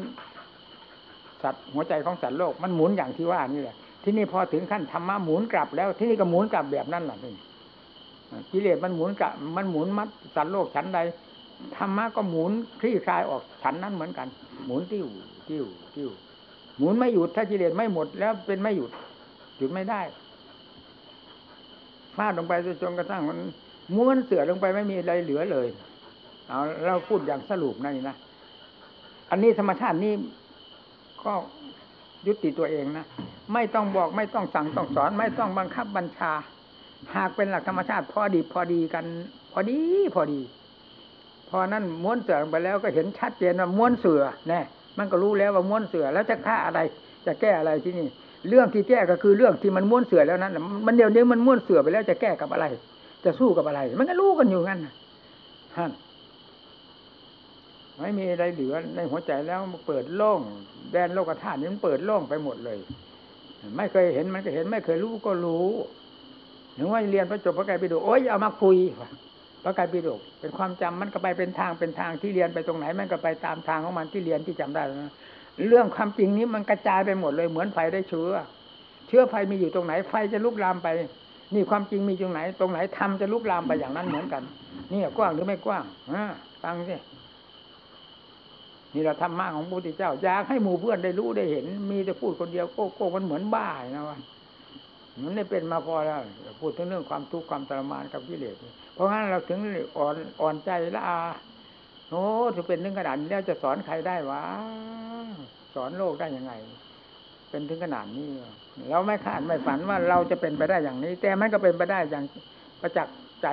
สัตว์หัวใจของสัตว์โลกมันหมุนอย่างที่ว่านี่แหละที่นี่พอถึงขั้นธรรมะหมุนกลับแล้วที่นี่ก็หมุนกลับแบบนั้นแหละนี่ กิเลสมันหมุนกลับมันหมุนมัดสัตว์โลกชั้นใดธรรมะก็หมุนคลี่คลายออกชั้นนั้นเหมือนกัน หมุนติ้วติ้วติ้วหมุนไม่หยุดถ้ากิเลสไม่หมดแล้วเป็นไม่หยุดหยุดไม่ได้ฟาดลงไปจนกระทั่งมันม้วนเสือลงไปไม่มีอะไรเหลือเลยเอาเราพูดอย่างสรุปนั่นนะอันนี้ธรรมชาตินี่ก็ยุติตัวเองนะไม่ต้องบอกไม่ต้องสั่งต้องสอน ไม่ต้องบังคับบัญชา หากเป็นหลักธรรมชาติ พอดีพอดีกัน พอดีพอดี พอนั้นม้วนเสือไปแล้วก็เห็นชัดเจนว่าม้วนเสือแน่มันก็รู้แล้วว่าม้วนเสือแล้วจะฆ่าอะไร จะแก้อะไรที่นี่ เรื่องที่แก้ก็คือเรื่องที่มันม้วนเสือแล้วนั้นมันเดี๋ยวนี้มันม้วนเสือไปแล้วจะแก้กับอะไร จะสู้กับอะไร มันก็รู้กันอยู่งั้นฮะไม่มีอะไรเหลือในหัวใจแล้วเปิดโล่งแดนโลกธาตุนี้มันเปิดโล่งไปหมดเลย ไม่เคยเห็นมันก็เห็น ไม่เคยรู้ก็รู้ ถึงว่าเรียนพระจบพระไกรปิฎกโอ้ยเอามาคุยพระไกรปิฎกเป็นความจำมันก็ไปเป็นทางเป็นทางที่เรียนไปตรงไหน มันก็ไปตามทางของมันที่เรียนที่จำได้นะเรื่องความจริงนี้มันกระจายไปหมดเลยเหมือนไฟได้เชื้อ เชื้อไฟมีอยู่ตรงไหน ไฟจะลุกลามไป นี่ความจริงมีตรงไหน ตรงไหนทำจะลุกลามไปอย่างนั้นเหมือนกัน นี่กว้างหรือไม่กว้างอ่าฟังสินี่เราธรรมะของพระพุทธเจ้าอยากให้หมู่เพื่อนได้รู้ได้เห็น มีแต่พูดคนเดียวโก้โก้มันเหมือนบ้านะวะ มันได้เป็นมาพอแล้ว พูดถึงเรื่องความทุกข์ความทรมานกับกิเลสเพราะงั้นเราถึงอ่อนอ่อนใจละอาโอ้จะเป็นถึงขนาดนี้แล้วจะสอนใครได้วะสอนโลกได้ยังไง เป็นถึงขนาดนี้เราไม่คาดไม่ฝันว่าเราจะเป็นไปได้อย่างนี้ แต่มันก็เป็นไปได้อย่างประจักษ์ใจ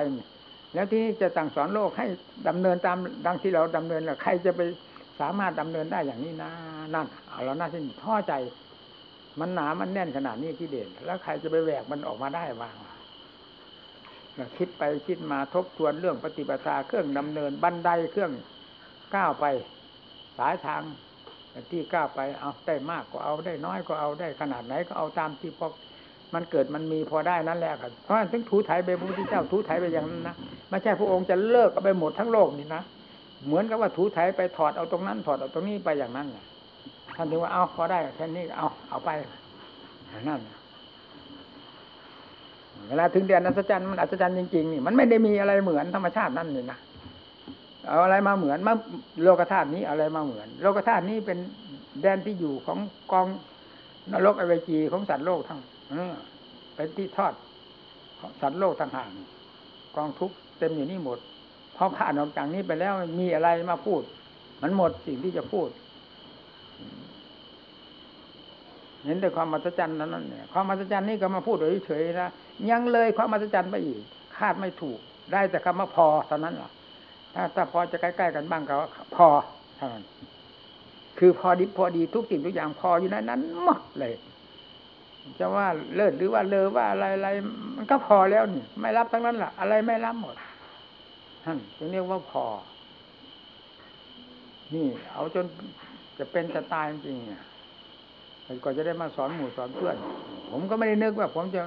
แล้วที่จะสั่งสอนโลกให้ดำเนินตามดังที่เราดำเนินแล้วใครจะไปสามารถดำเนินได้อย่างนี้นะนั่นเราหน่าที่ท้อใจ มันหนามันแน่นขนาดนี้ที่เด่นแล้วใครจะไปแหวกมันออกมาได้บ้างคิดไปคิดมาทบทวนเรื่องปฏิปทาเครื่องดำเนินบันไดเครื่องก้าวไป สายทางที่ก้าวไปเอาได้มากก็เอาได้น้อยก็เอาได้ขนาดไหนก็เอาตามที่พอมันเกิดมันมีพอได้นั่นแหละครับเพราะถึงถูถ่ายไปพระพุทธเจ้าถูถ่ายไปอย่างนั้นนะไม่ใช่พระองค์จะเลิกเอาไปหมดทั้งโลกนี่นะเหมือนกับว่าถูถ่ายไปถอดเอาตรงนั้นถอดเอาตรงนี้ไปอย่างนั้น ท่านถึงว่าเอาพอได้แค่นี้เอาเอาไปนั่นเวลาถึงเดือนอัศจรรย์มันอัศจรรย์จริงๆนี่มันไม่ได้มีอะไรเหมือนธรรมชาตินั่นนี่นะเอาอะไรมาเหมือนมาโลกธาตุนี้อะไรมาเหมือน โลกธาตุนี้เป็นแดนที่อยู่ของกองนรกอเวจีของสัตว์โลกทั้งเป็นที่ทอดสัตว์โลกทั้งห่างกองทุกเต็มอยู่นี่หมดพอผ่านออกจากนี้ไปแล้วมีอะไรมาพูด มันหมดสิ่งที่จะพูด เห็นแต่ความมหัศจรรย์นั้นเนี่ยความมหัศจรรย์นี่ก็มาพูดเฉยๆนะยังเลยความมหัศจรรย์ไปอีก คาดไม่ถูก ได้แต่คำว่าพอเท่านั้นหละถ้าถ้าพอจะใกล้ๆกันบ้างก็พอเท่านั้นคือพอดีพอดีทุกสิ่งทุกอย่างพออยู่ในนั้นหมดเลย จะว่าเลิศหรือว่าเลอว่าอะไรอะไรมันก็พอแล้วนี่ไม่รับทั้งนั้นแหละอะไรไม่รับหมดท่านจะเรียกว่าพอ นี่ เอาจนจะเป็นจะตายจริงๆเนี่ย ก็จะได้มาสอนหมู่สอนเพื่อน ผมก็ไม่ได้นึกว่า ผมจะ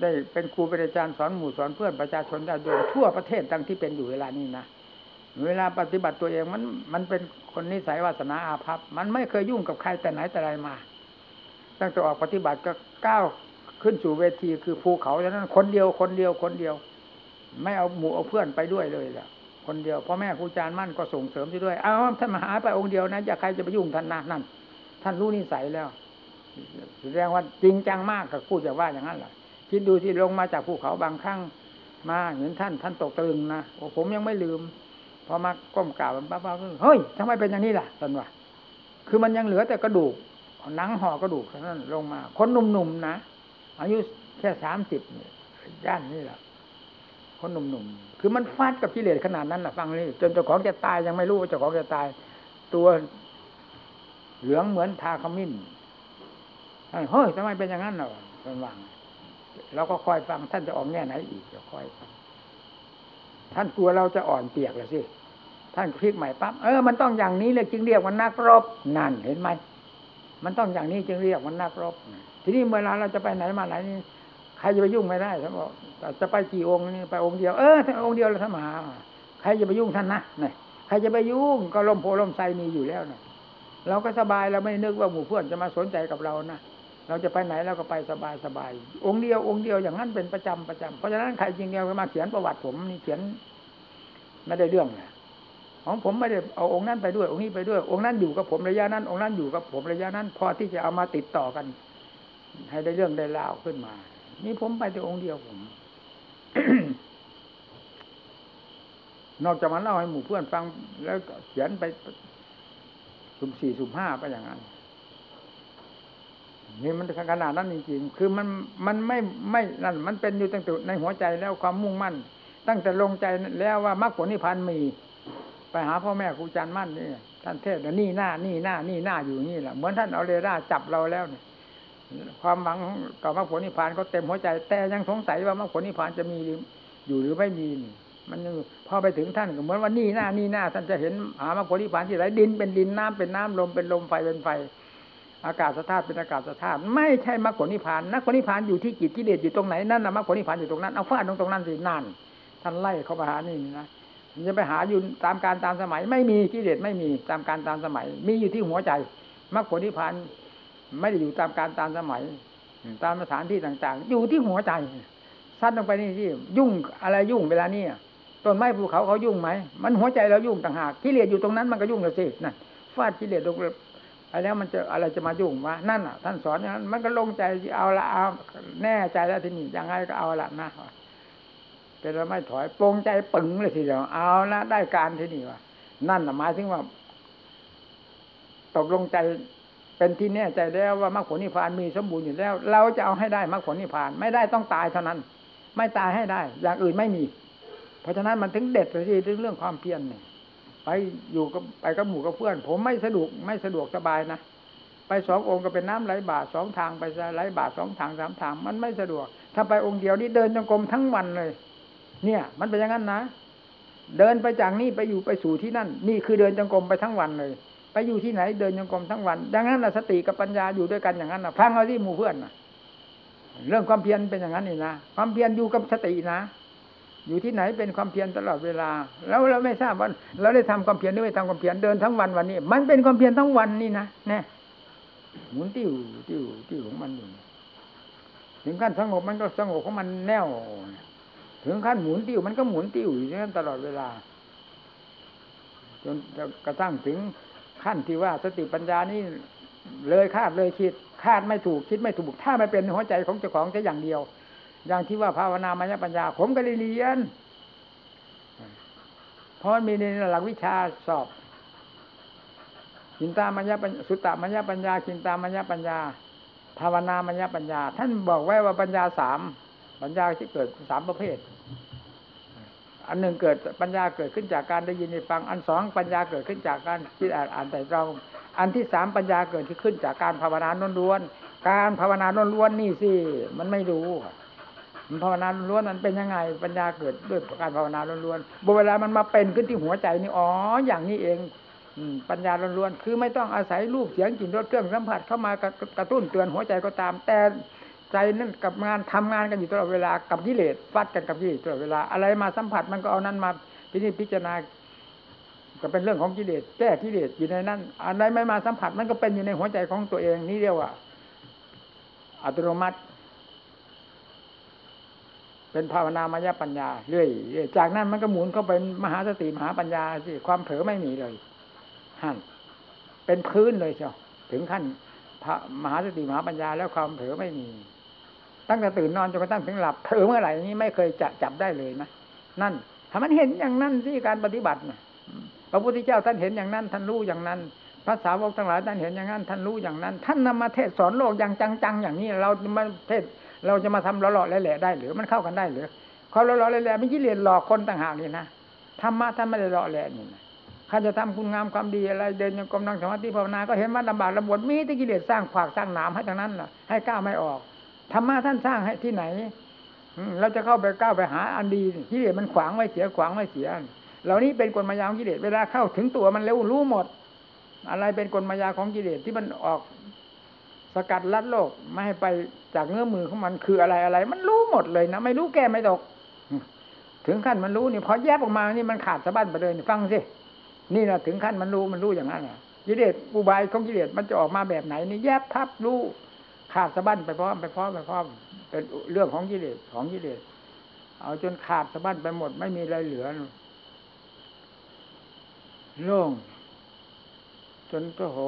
ได้เป็นครูเป็นอาจารย์สอนหมู่สอนเพื่อนประชาชนญาติโยมทั่วประเทศดังที่เป็นอยู่เวลานี้นะเวลาปฏิบัติตัวเองมันมันเป็นคนนิสัยวาสนาอาภัพ มันไม่เคยยุ่งกับใครแต่ไหนแต่ไรมา ตั้งแต่ออกปฏิบัติก็ก้าวขึ้นสู่เวทีคือภูเขาฉะนั้นคนเดียวคนเดียวคนเดียว ไม่เอาหมู่เอาเพื่อนไปด้วยเลยล่ะคนเดียวพ่อแม่ครูอาจารย์มั่นก็ส่งเสริมด้วยเอาท่านมหาไปองค์เดียวนะอย่าใครจะไปยุ่งท่านนะนั่น ท่านรู้นิสัยแล้วแสดงว่าจริงจังมากกับพูดจะว่าอย่างนั้นแหละคิดดูที่ลงมาจากภูเขาบางครั้งมาเห็นท่านท่านตกตะลึงนะโอ้ผมยังไม่ลืม พอมาก้มกราบป้าป้าเฮ้ยทำไมเป็นอย่างนี้ล่ะท่านว่าคือมันยังเหลือแต่กระดูกหนังห่อกระดูกเท่านั้นลงมา คนหนุ่มๆนะอายุแค่สามสิบย่านนี่แหละคนหนุ่มๆคือมันฟาดกับกิเลสขนาดนั้นแหละฟังนี่จนเจ้าของจะตายยังไม่รู้ว่าเจ้าของจะตาย ตัว เหลืองเหมือนทาขมิ้นเฮ้ยทำไมเป็นอย่างนั้นเนาะท่านว่างเราก็คอยฟังท่านจะออกแง่ไหนอีกจะคอยฟังท่านกลัวเราจะอ่อนเปียกเลยสิท่านพลิกใหม่ปั๊บเออมันต้องอย่างนี้เลยจึงเรียกว่านักรบนั่นเห็นไหมมันต้องอย่างนี้จึงเรียกว่านักรบทีนี้เวลาเราจะไปไหนมาไหนนี่ใครจะไปยุ่งไม่ได้ท่านบอกจะไปกี่องค์นี่ไปองค์เดียวเออท่านองค์เดียวเราท่านมหาใครจะไปยุ่งท่านนะเนี่ยใครจะไปยุ่งก็ลมโพลมไซมีอยู่แล้วนะ เราก็สบายเราไม่นึกว่าหมู่เพื่อนจะมาสนใจกับเรานะเราจะไปไหนเราก็ไปสบายสบายองค์เดียวองค์เดียวอย่างนั้นเป็นประจำประจำเพราะฉะนั้นใครจริงเดียวมาเขียนประวัติผมนี่เขียนไม่ได้เรื่องนะของผมไม่ได้เอาองค์นั้นไปด้วย องค์นี้ไปด้วยองค์นั้นอยู่กับผมระยะนั้น องค์นั้นอยู่กับผมระยะนั้น พอที่จะเอามาติดต่อกัน ให้ได้เรื่องได้ราวขึ้นมา นี่ผมไปแต่องค์เดียวผม นอกจากมันเล่าให้หมู่เพื่อนฟังแล้วเขียนไป สุ่มสี่สุ่มห้าไปอย่างนั้นนี่มันขนาดนั้นจริงๆ คือมันมันไม่ไม่นั่น มันเป็นอยู่ตั้งแต่ในหัวใจแล้วความมุ่งมั่น ตั้งแต่ลงใจแล้วว่ามรรคผลนิพพานมี ไปหาพ่อแม่ครูอาจารย์มั่นนี่ท่านเทศนี่หน้านี่หน้านี่หน้าอยู่นี่แหละเหมือนท่านเอาเรดาร์จับเราแล้วเนี่ยความหวังกับมรรคผลนิพพานก็เต็มหัวใจ แต่ยังสงสัยว่ามรรคผลนิพพานจะมีอยู่หรือไม่มี มันยังพอไปถึงท่านก็เหมือนว่านี่หน้านี่หน้า ท่านจะเห็นหามรรคผลนิพานที่ไหนดินเป็นดินน้ำเป็นน้ำลมเป็นลมไฟเป็นไฟ อากาศสธาตุเป็นอากาศสธาตุไม่ใช่มรรคผลนิพพานมรรคผลนิพพานอยู่ที่จิตกิเลสอยู่ตรงไหนนั่นนะมรรคผลนิพพานอยู่ตรงนั้นเอาฟาดตรงตรงนั้นสินั่นท่านไล่เข้ามาหานี่นะจะไปหาอยู่ตามการตามสมัย ไม่มีกิเลสไม่มีตามการตามสมัย มีอยู่ที่หัวใจมรรคผลนิพพานไม่ได้อยู่ตามการตามสมัย ตามสถานที่ต่าง ๆ อยู่ที่หัวใจสั้นลงไปนี่ที่ยุ่งอะไรยุ่งเวลานี้ ต้นไม้ภูเขาเขายุ่งไหม มันหัวใจเรายุ่งต่างหากกิเลสอยู่ตรงนั้นมันก็ยุ่งเลยสินั่นฟาดกิเลสลงไปแล้วมันจะอะไรจะมายุ่งวะนั่นอะ ท่านสอนอย่างนั้น มันก็ลงใจเอาละเอาแน่ใจแล้วที่นี้ยังไงก็เอาละนะเป็นเราไม่ถอยปรงใจปึงเลยทีเดียวเอาละได้การที่นี่วะนั่นหมายถึงว่าตกลงใจเป็นที่แน่ใจแล้วว่ามรรคผลนิพพานมีสมบูรณ์อยู่แล้ว เราจะเอาให้ได้มรรคผลนิพพานไม่ได้ต้องตายเท่านั้น ไม่ตายให้ได้ อย่างอื่นไม่มี เพราะฉะนั้นมันถึงเด็ดเลยที่เรื่องความเพียรเนี่ยไปอยู่กับไปกับหมู่กับเพื่อน ผมไม่สะดวกไม่สะดวกสบายนะไปสององค์ก็เป็นน้ำไหลบาทสองทางไปไหลบาทสองทางสามทาง มันไม่สะดวก ถ้าไปองค์เดียวนี่เดินจงกรมทั้งวันเลย เนี่ย มันเป็นอย่างนั้นนะเดินไปจากนี่ไปอยู่ไปสู่ที่นั่น นี่คือเดินจงกรมไปทั้งวันเลย ไปอยู่ที่ไหนเดินจงกรมทั้งวันอย่างนั้นนะสติกับปัญญาอยู่ด้วยกันอย่างนั้นนะฟังเอาที่หมู่เพื่อนนะเรื่องความเพียรเป็นอย่างนั้นนี่นะความเพียรอยู่กับสตินะ อยู่ที่ไหนเป็นความเพียรตลอดเวลา แล้วเราไม่ทราบว่าเราได้ทำความเพียรหรือไม่ทำความเพียรเดินทั้งวันวันนี้ มันเป็นความเพียรทั้งวันนี่นะเนี่ยหมุนติ้วติ้วติ้วของมันอยู่ถึงขั้นสงบมันก็สงบของมันแน่วถึงขั้นหมุนติ้วมันก็หมุนติ้วอยู่นั้นตลอดเวลา จนกระทั่งถึงขั้นที่ว่าสติปัญญานี่เลยคาดเลยคิดคาดไม่ถูกคิดไม่ถูก ถ้าไม่เป็นหัวใจของเจ้าของแค่อย่างเดียว อย่างที่ว่าภาวนามายปัญญา ผมก็ได้เรียน เพราะมีในหลักวิชาสอบกินตามายปัญสุตตามายปัญญากินตามายปัญญา ภาวนามายปัญญา ท่านบอกไว้ว่าปัญญาสามปัญญาที่เกิดสามประเภท อันหนึ่งเกิดปัญญาเกิดขึ้นจากการได้ยินได้ฟัง อันสองปัญญาเกิดขึ้นจากการคิดอ่านอ่านแต่เรา อันที่สามปัญญาเกิดที่ขึ้นจากการภาวนาล้วนๆการภาวนาล้วนๆนี่สิมันไม่รู้ มันภาวนาล้วนมันเป็นยังไง ปัญญาเกิดด้วยการภาวนาล้วนๆบเวลามันมาเป็นขึ้นที่หัวใจนี่อ๋ออย่างนี้เองปัญญาล้วนๆคือไม่ต้องอาศัยรูปเสียงกลิ่นรสเครื่องสัมผัสเข้ามากระกระตุ้นเตือนหัวใจก็ตาม แต่ใจนั่นกับงานทำงานกันอยู่ตลอดเวลากับกิเลสฟัดกันกับกิเลสตลอดเวลาอะไรมาสัมผัสมันก็เอานั้นมาพิจิตพิจารณาก็เป็นเรื่องของกิเลสแก้กิเลสอยู่ในนั้นอะไรไม่มาสัมผัสมันก็เป็นอยู่ในหัวใจของตัวเองนี่เรียกว่า อัตโนมัติ เป็นภาวนามายปัญญาเรื่อยจากนั้นมันก็หมุนเข้าเป็นมหาสติมหาปัญญาสิความเผลอไม่มีเลยหั่นเป็นพื้นเลยเชียวถึงขั้นพระมหาสติมหาปัญญาแล้วความเผลอไม่มี ตั้งแต่ตื่นนอนจนกระทั่งถึงหลับเผลอเมื่อไหร่นี้ไม่เคยจะจับได้เลยนะนั่นถ้ามันเห็นอย่างนั้นสิการปฏิบัตินะพระพุทธเจ้าท่านเห็นอย่างนั้น ท่านรู้อย่างนั้นพระสาวกทั้งหลายท่านเห็นอย่างนั้น ท่านรู้อย่างนั้น ท่านนำมาเทศสอนโลกอย่างจังๆอย่างนี้เรามาเทศ เราจะมาทำหล่อๆแหล่ๆได้หรือมันเข้ากันได้หรือเขาหล่อๆแหล่ๆไม่ยิ่เรียนหลอกคนต่างหากนี่นะธรรมะท่านไม่ได้หล่อแหล่นี่นะข้าจะทำคุณงามความดีอะไรเดินยังกรมนั่งสมาธิภาวนาก็เห็นว่าลำบากลำบนมีแต่กิเลสสร้างขวากสร้างหนามให้ทั้งนั้นล่ะ ให้ก้าวไม่ออกธรรมะท่านสร้างให้ที่ไหนเราจะเข้าไปก้าวไปหาอันดีกิเลสมันขวางไว้เสียขวางไว้เสียเหล่านี้เป็นกลมายาของกิเลสเวลาเข้าถึงตัวมันเร็วรู้หมด อะไรเป็นกลมายาของกิเลสที่มันออก สกัดลัดโลกไม่ให้ไปจากเงื้อมือของมันคืออะไรอะไร มันรู้หมดเลยนะไม่รู้แก้ไม่ตก ถึงขั้นมันรู้นี่พอแยบออกมานี่มันขาดสะบั้นไปเลยฟังสินี่นะถึงขั้นมันรู้มันรู้อย่างนั้นอะกิเลสอุบายของกิเลสมันจะออกมาแบบไหน นี่แยบพับรู้ขาดสะบั้นไปพร้อมไปพร้อมไปพร้อมเป็นเรื่องของกิเลสของกิเลสเอาจนขาดสะบั้นไปหมดไม่มีอะไรเหลือโล่ง จนก็โห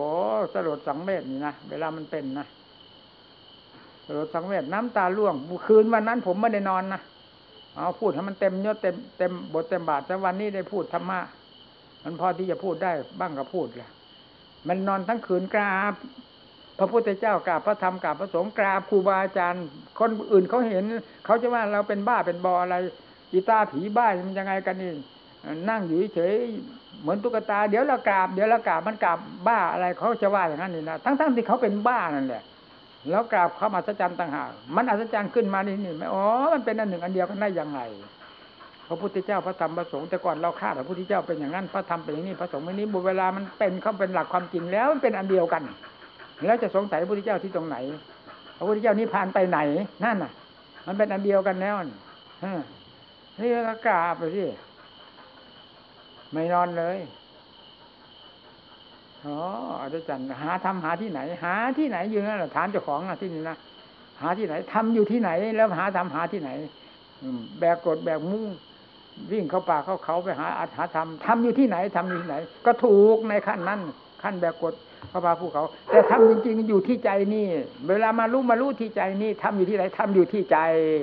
สลดสังเวชนี่นะเวลามันเป็นนะสลดสังเวชน้ำตาล่วงคืนวันนั้นผมไม่ได้นอนนะเอาพูดให้มันเต็มยศเต็มเต็มบทเต็มบาทแต่วันนี้ได้พูดธรรมะมันพอที่จะพูดได้บ้างก็พูดแหละมันนอนทั้งคืนกราบพระพุทธเจ้ากราบพระธรรมกราบพระสงฆ์กราบครูบาอาจารย์ คนอื่นเขาเห็น เขาจะว่าเราเป็นบ้าเป็นบออะไรกีตาผีบ้ามันยังไงกันนี่ นั่งอยู่เฉยเหมือนตุ๊กตาเดี๋ยวเรากราบเดี๋ยวเรากราบมันกราบบ้าอะไรเขาจะว่าอย่างนั้นนี่นะทั้งๆที่เขาเป็นบ้านั่นแหละแล้วกราบเขามาอัศจรรย์ต่างหากมันอัศจรรย์ขึ้นมานี่นี่ไม่อ๋อมันเป็นอันหนึ่งอันเดียวกันได้ยังไงพระพุทธเจ้าพระธรรมพระสงฆ์แต่ก่อนเราคาดพระพุทธเจ้าเป็นอย่างนั้นพระธรรมเป็นอย่างนี้พระสงฆ์เป็นนี้บุเวลามันเป็นเขาเป็นหลักความจริงแล้วมันเป็นอันเดียวกัน แล้วจะสงสัยพระพุทธเจ้าที่ตรงไหน พระพุทธเจ้านิพพานไปไหนนั่นน่ะ มันเป็นอันเดียวกันแล้วนี่ก็กราบไปสิ ไม่นอนเลยอ๋ออาจารย์หาทำหาที่ไหน หาที่ไหนอยู่นั่นแหละฐานเจ้าของนะที่นี่นะหาที่ไหนทำอยู่ที่ไหน แล้วหาทำหาที่ไหนแบกกดแบกมุ่งวิ่งเข้าป่าเข้าเขาไปหาอัตหาธรรมทำอยู่ที่ไหนทำอยู่ที่ไหน ก็ถูกในขั้นนั้นขั้นแบกกดเข้าป่าภูเขา แต่ทำจริง ๆ อยู่ที่ใจนี่ เวลามารู้มารู้ที่ใจนี่ทำอยู่ที่ไหนทำอยู่ที่ใจ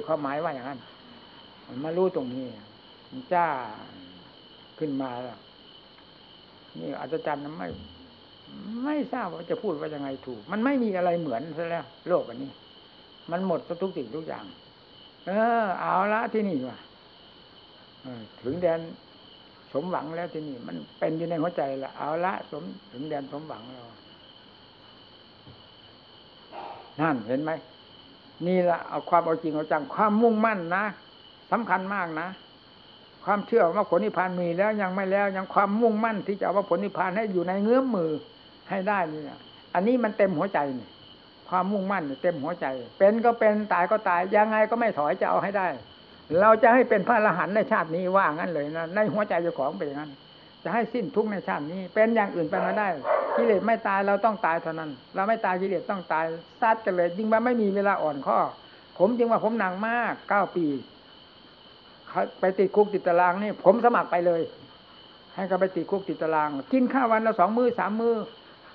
ความหมายว่าอย่างนั้นมารู้ตรงนี้จ้า ขึ้นมาแล้วนี่อาจารย์ไม่ ไม่ทราบว่าจะพูดว่ายังไงถูก มันไม่มีอะไรเหมือนซะแล้ว โลกอันนี้ มันหมดทุกสิ่งทุกอย่าง เออ เอาละที่นี่ว่ะถึงแดนสมหวังแล้วที่นี่ มันเป็นอยู่ในหัวใจละเอาละสมถึงแดนสมหวังแล้วนั่นเห็นไหมนี่ละเอาความเอาจริงเอาจังความมุ่งมั่นนะสำคัญมากนะ ความเชื่อว่าผลนิพพานมีแล้วยังไม่แล้วยังความมุ่งมั่นที่จะเอาว่าผลนิพพานให้อยู่ในเงื้อมมือให้ได้นี่อันนี้มันเต็มหัวใจนี่ความมุ่งมั่นเต็มหัวใจ เป็นก็เป็นตายก็ตายยังไงก็ไม่ถอยจะเอาให้ได้ เราจะให้เป็นพระอรหันต์ในชาตินี้ว่างั้นเลยนะในหัวใจเจ้าของเป็นอย่างนั้น จะให้สิ้นทุกในชาตินี้ เป็นอย่างอื่นไปไม่ได้กิเลสไม่ตายเราต้องตายเท่านั้น เราไม่ตายกิเลสต้องตายซัดกันเลยจริงว่าไม่มีเวลาอ่อนข้อ ผมจึงว่าผมหนักมากเก้าปี ไปติดคุกติดตารางนี่ ผมสมัครไปเลย ให้เขาไปติดคุกติดตาราง กินข้าววันละสองมือสามมือ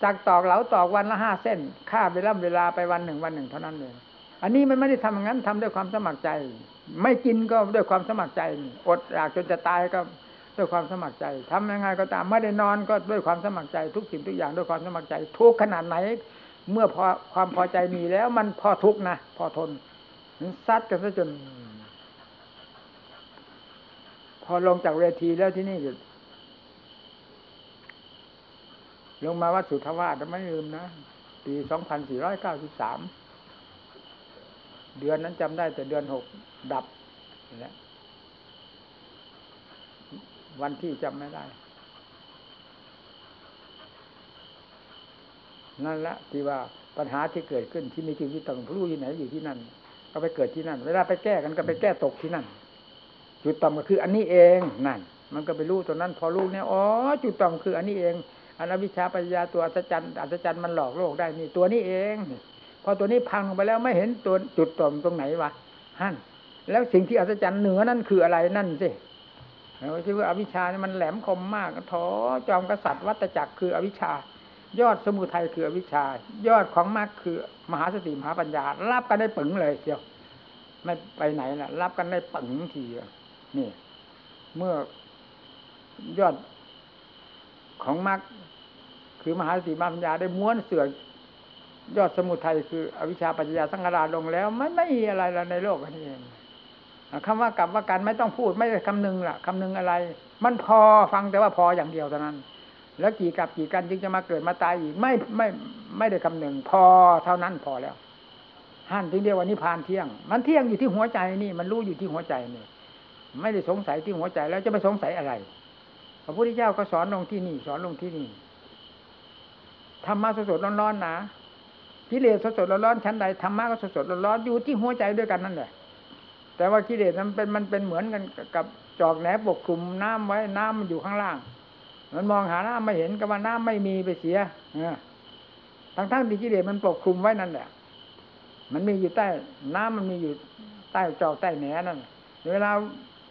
จากตอกเหลาตอกวันละห้าเส้นค่าเวลาเวลาไปวันหนึ่งวันหนึ่งเท่านั้นเองอันนี้มันไม่ได้ทำอย่างนั้นทำด้วยความสมัครใจ ไม่กินก็ด้วยความสมัครใจ อดอยากจนจะตายก็ด้วยความสมัครใจทำยังไงก็ตามไม่ได้นอนก็ด้วยความสมัครใจ ทุกสิ่งทุกอย่างด้วยความสมัครใจ ทุกขนาดไหน เมื่อพอความพอใจมีแล้วมันพอทุกนะพอทนซัดกันซะจน พอลงจากเวทีแล้วที่นี่ลงมาวัดสุทธวาสไม่ลืมนะ ปีสองพันสี่ร้อยเก้าสิบสามเดือนนั้นจำได้แต่เดือนหกดับนี่วันที่จำไม่ได้ นั่นละที่ว่าปัญหาที่เกิดขึ้นที่มีจริงที่ต้องรู้ที่ไหนอยู่ที่นั่น ก็ไปเกิดที่นั่น เวลาไปแก้กันก็ไปแก้ตกที่นั่น จุดต่ำก็คืออันนี้เองนั่น มันก็ไปรู้ตัวนั้น พอรู้เนี่ยอ๋อจุดต่ำคืออันนี้เองอันวิชชาปัญญาตัวอัศจรรย์อัศจรรย์มันหลอกโลกได้นี่ตัวนี้เองพอตัวนี้พังลงไปแล้วไม่เห็นตัวจุดต่ำตรงไหนวะฮั่นแล้วสิ่งที่อัศจรรย์เหนือนั่นคืออะไรนั่นสิเราคิดว่าอวิชชาเนี่ยมันแหลมคมมากถอจอมกษัตริย์วัตจักรคืออวิชชายอดสมุทัยคืออวิชชายอดของมรรคคือมหาสติมหาปัญญา รับกันได้ปึงเลยเดียว ไม่ไปไหนล่ะ รับกันได้ปึงที นี่ เมื่อยอดของมรรคคือมหาสติมาปัญญาได้ม้วนเสือยอดสมุทัยคืออวิชชาปัญญาสังขารลงแล้วไม่ไม่มีอะไรแล้วในโลกนี้เองคำว่ากลับว่ากันไม่ต้องพูดไม่ได้คำนึงล่ะคำนึงอะไร มันพอฟังแต่ว่าพออย่างเดียวเท่านั้น แล้วกี่กับกี่กันจึงจะมาเกิดมาตายอีกไม่ไม่ไม่ได้คำนึง พอเท่านั้นพอแล้วท่านถึงเดียววันนี้พานเที่ยง มันเที่ยงอยู่ที่หัวใจนี่ มันรู้อยู่ที่หัวใจนี่ ไม่ได้สงสัยที่หัวใจแล้วจะไปสงสัยอะไรพระพุทธเจ้าก็สอนลงที่นี่ สอนลงที่นี่ธรรมะสดๆร้อนๆนะกิเลสสดๆร้อนๆชั้นใดธรรมะก็สดๆร้อนๆอยู่ที่หัวใจด้วยกันนั่นแหละแต่ว่ากิเลสมันเป็นมันเป็นเหมือนกันกับจอกแหนปกคลุมน้ำไว้น้ำมันอยู่ข้างล่าง มันมองหาน้ำไม่เห็นก็ว่าน้ำไม่มีไปเสียทั้งทั้งที่กิเลสมันปกคลุมไว้นั่นแหละ มันมีอยู่ใต้น้ำมันมีอยู่ใต้จอกใต้แหนนั่นเวลา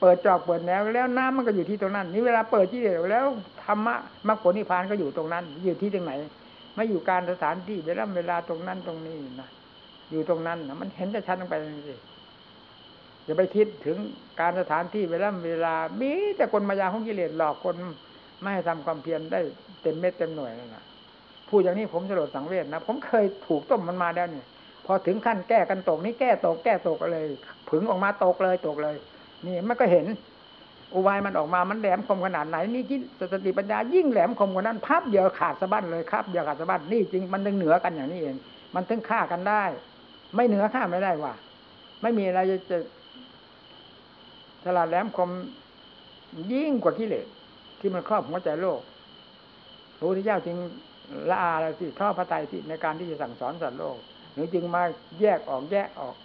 เปิดจอกเปิดแหนแล้วน้ำมันก็อยู่ที่ตรงนั้น นี่เวลาเปิดกิเลสแล้วธรรมะมรรคผลนิพพานก็อยู่ตรงนั้น อยู่ที่ตรงไหน ไม่อยู่การสถานที่เวลาเวลาตรงนั้นตรงนี้นะอยู่ตรงนั้นนะมันเห็นจะชัดลงไปเลยอย่าไปคิดถึงการสถานที่เวลาเวลา มีแต่คนมายาของกิเลสหลอกคนไม่ให้ทำความเพียรได้เต็มเม็ดเต็มหน่วยนั่นะพูดอย่างนี้ผมสลดสังเวชนะ ผมเคยถูกต้มมันมาแล้วเนี่ยพอถึงขั้นแก้กันตกนี่แก้ตกแก้ตกเลยผึงออกมาตกเลยตกเลย นี่มันก็เห็น อุบายมันออกมามันแหลมคมขนาดไหนนี่คิดสติปัญญายิ่งแหลมคมกว่านั้นพับเดียวขาดสะบั้นเลยครับเดียวขาดสะบั้นนี่จริงมันถึงเหนือกันอย่างนี้เอง มันถึงฆ่ากันได้ ไม่เหนือฆ่าไม่ได้ว่ะไม่มีอะไรจะฉลาดแหลมคมยิ่งกว่ากิเลสที่มันครอบหัวใจโลกพระพุทธเจ้าจึงละอาแล้วที่ทอพระทัยที่ในการที่จะสั่งสอนสัตว์โลกหรือจึงมาแยกออกแยกออก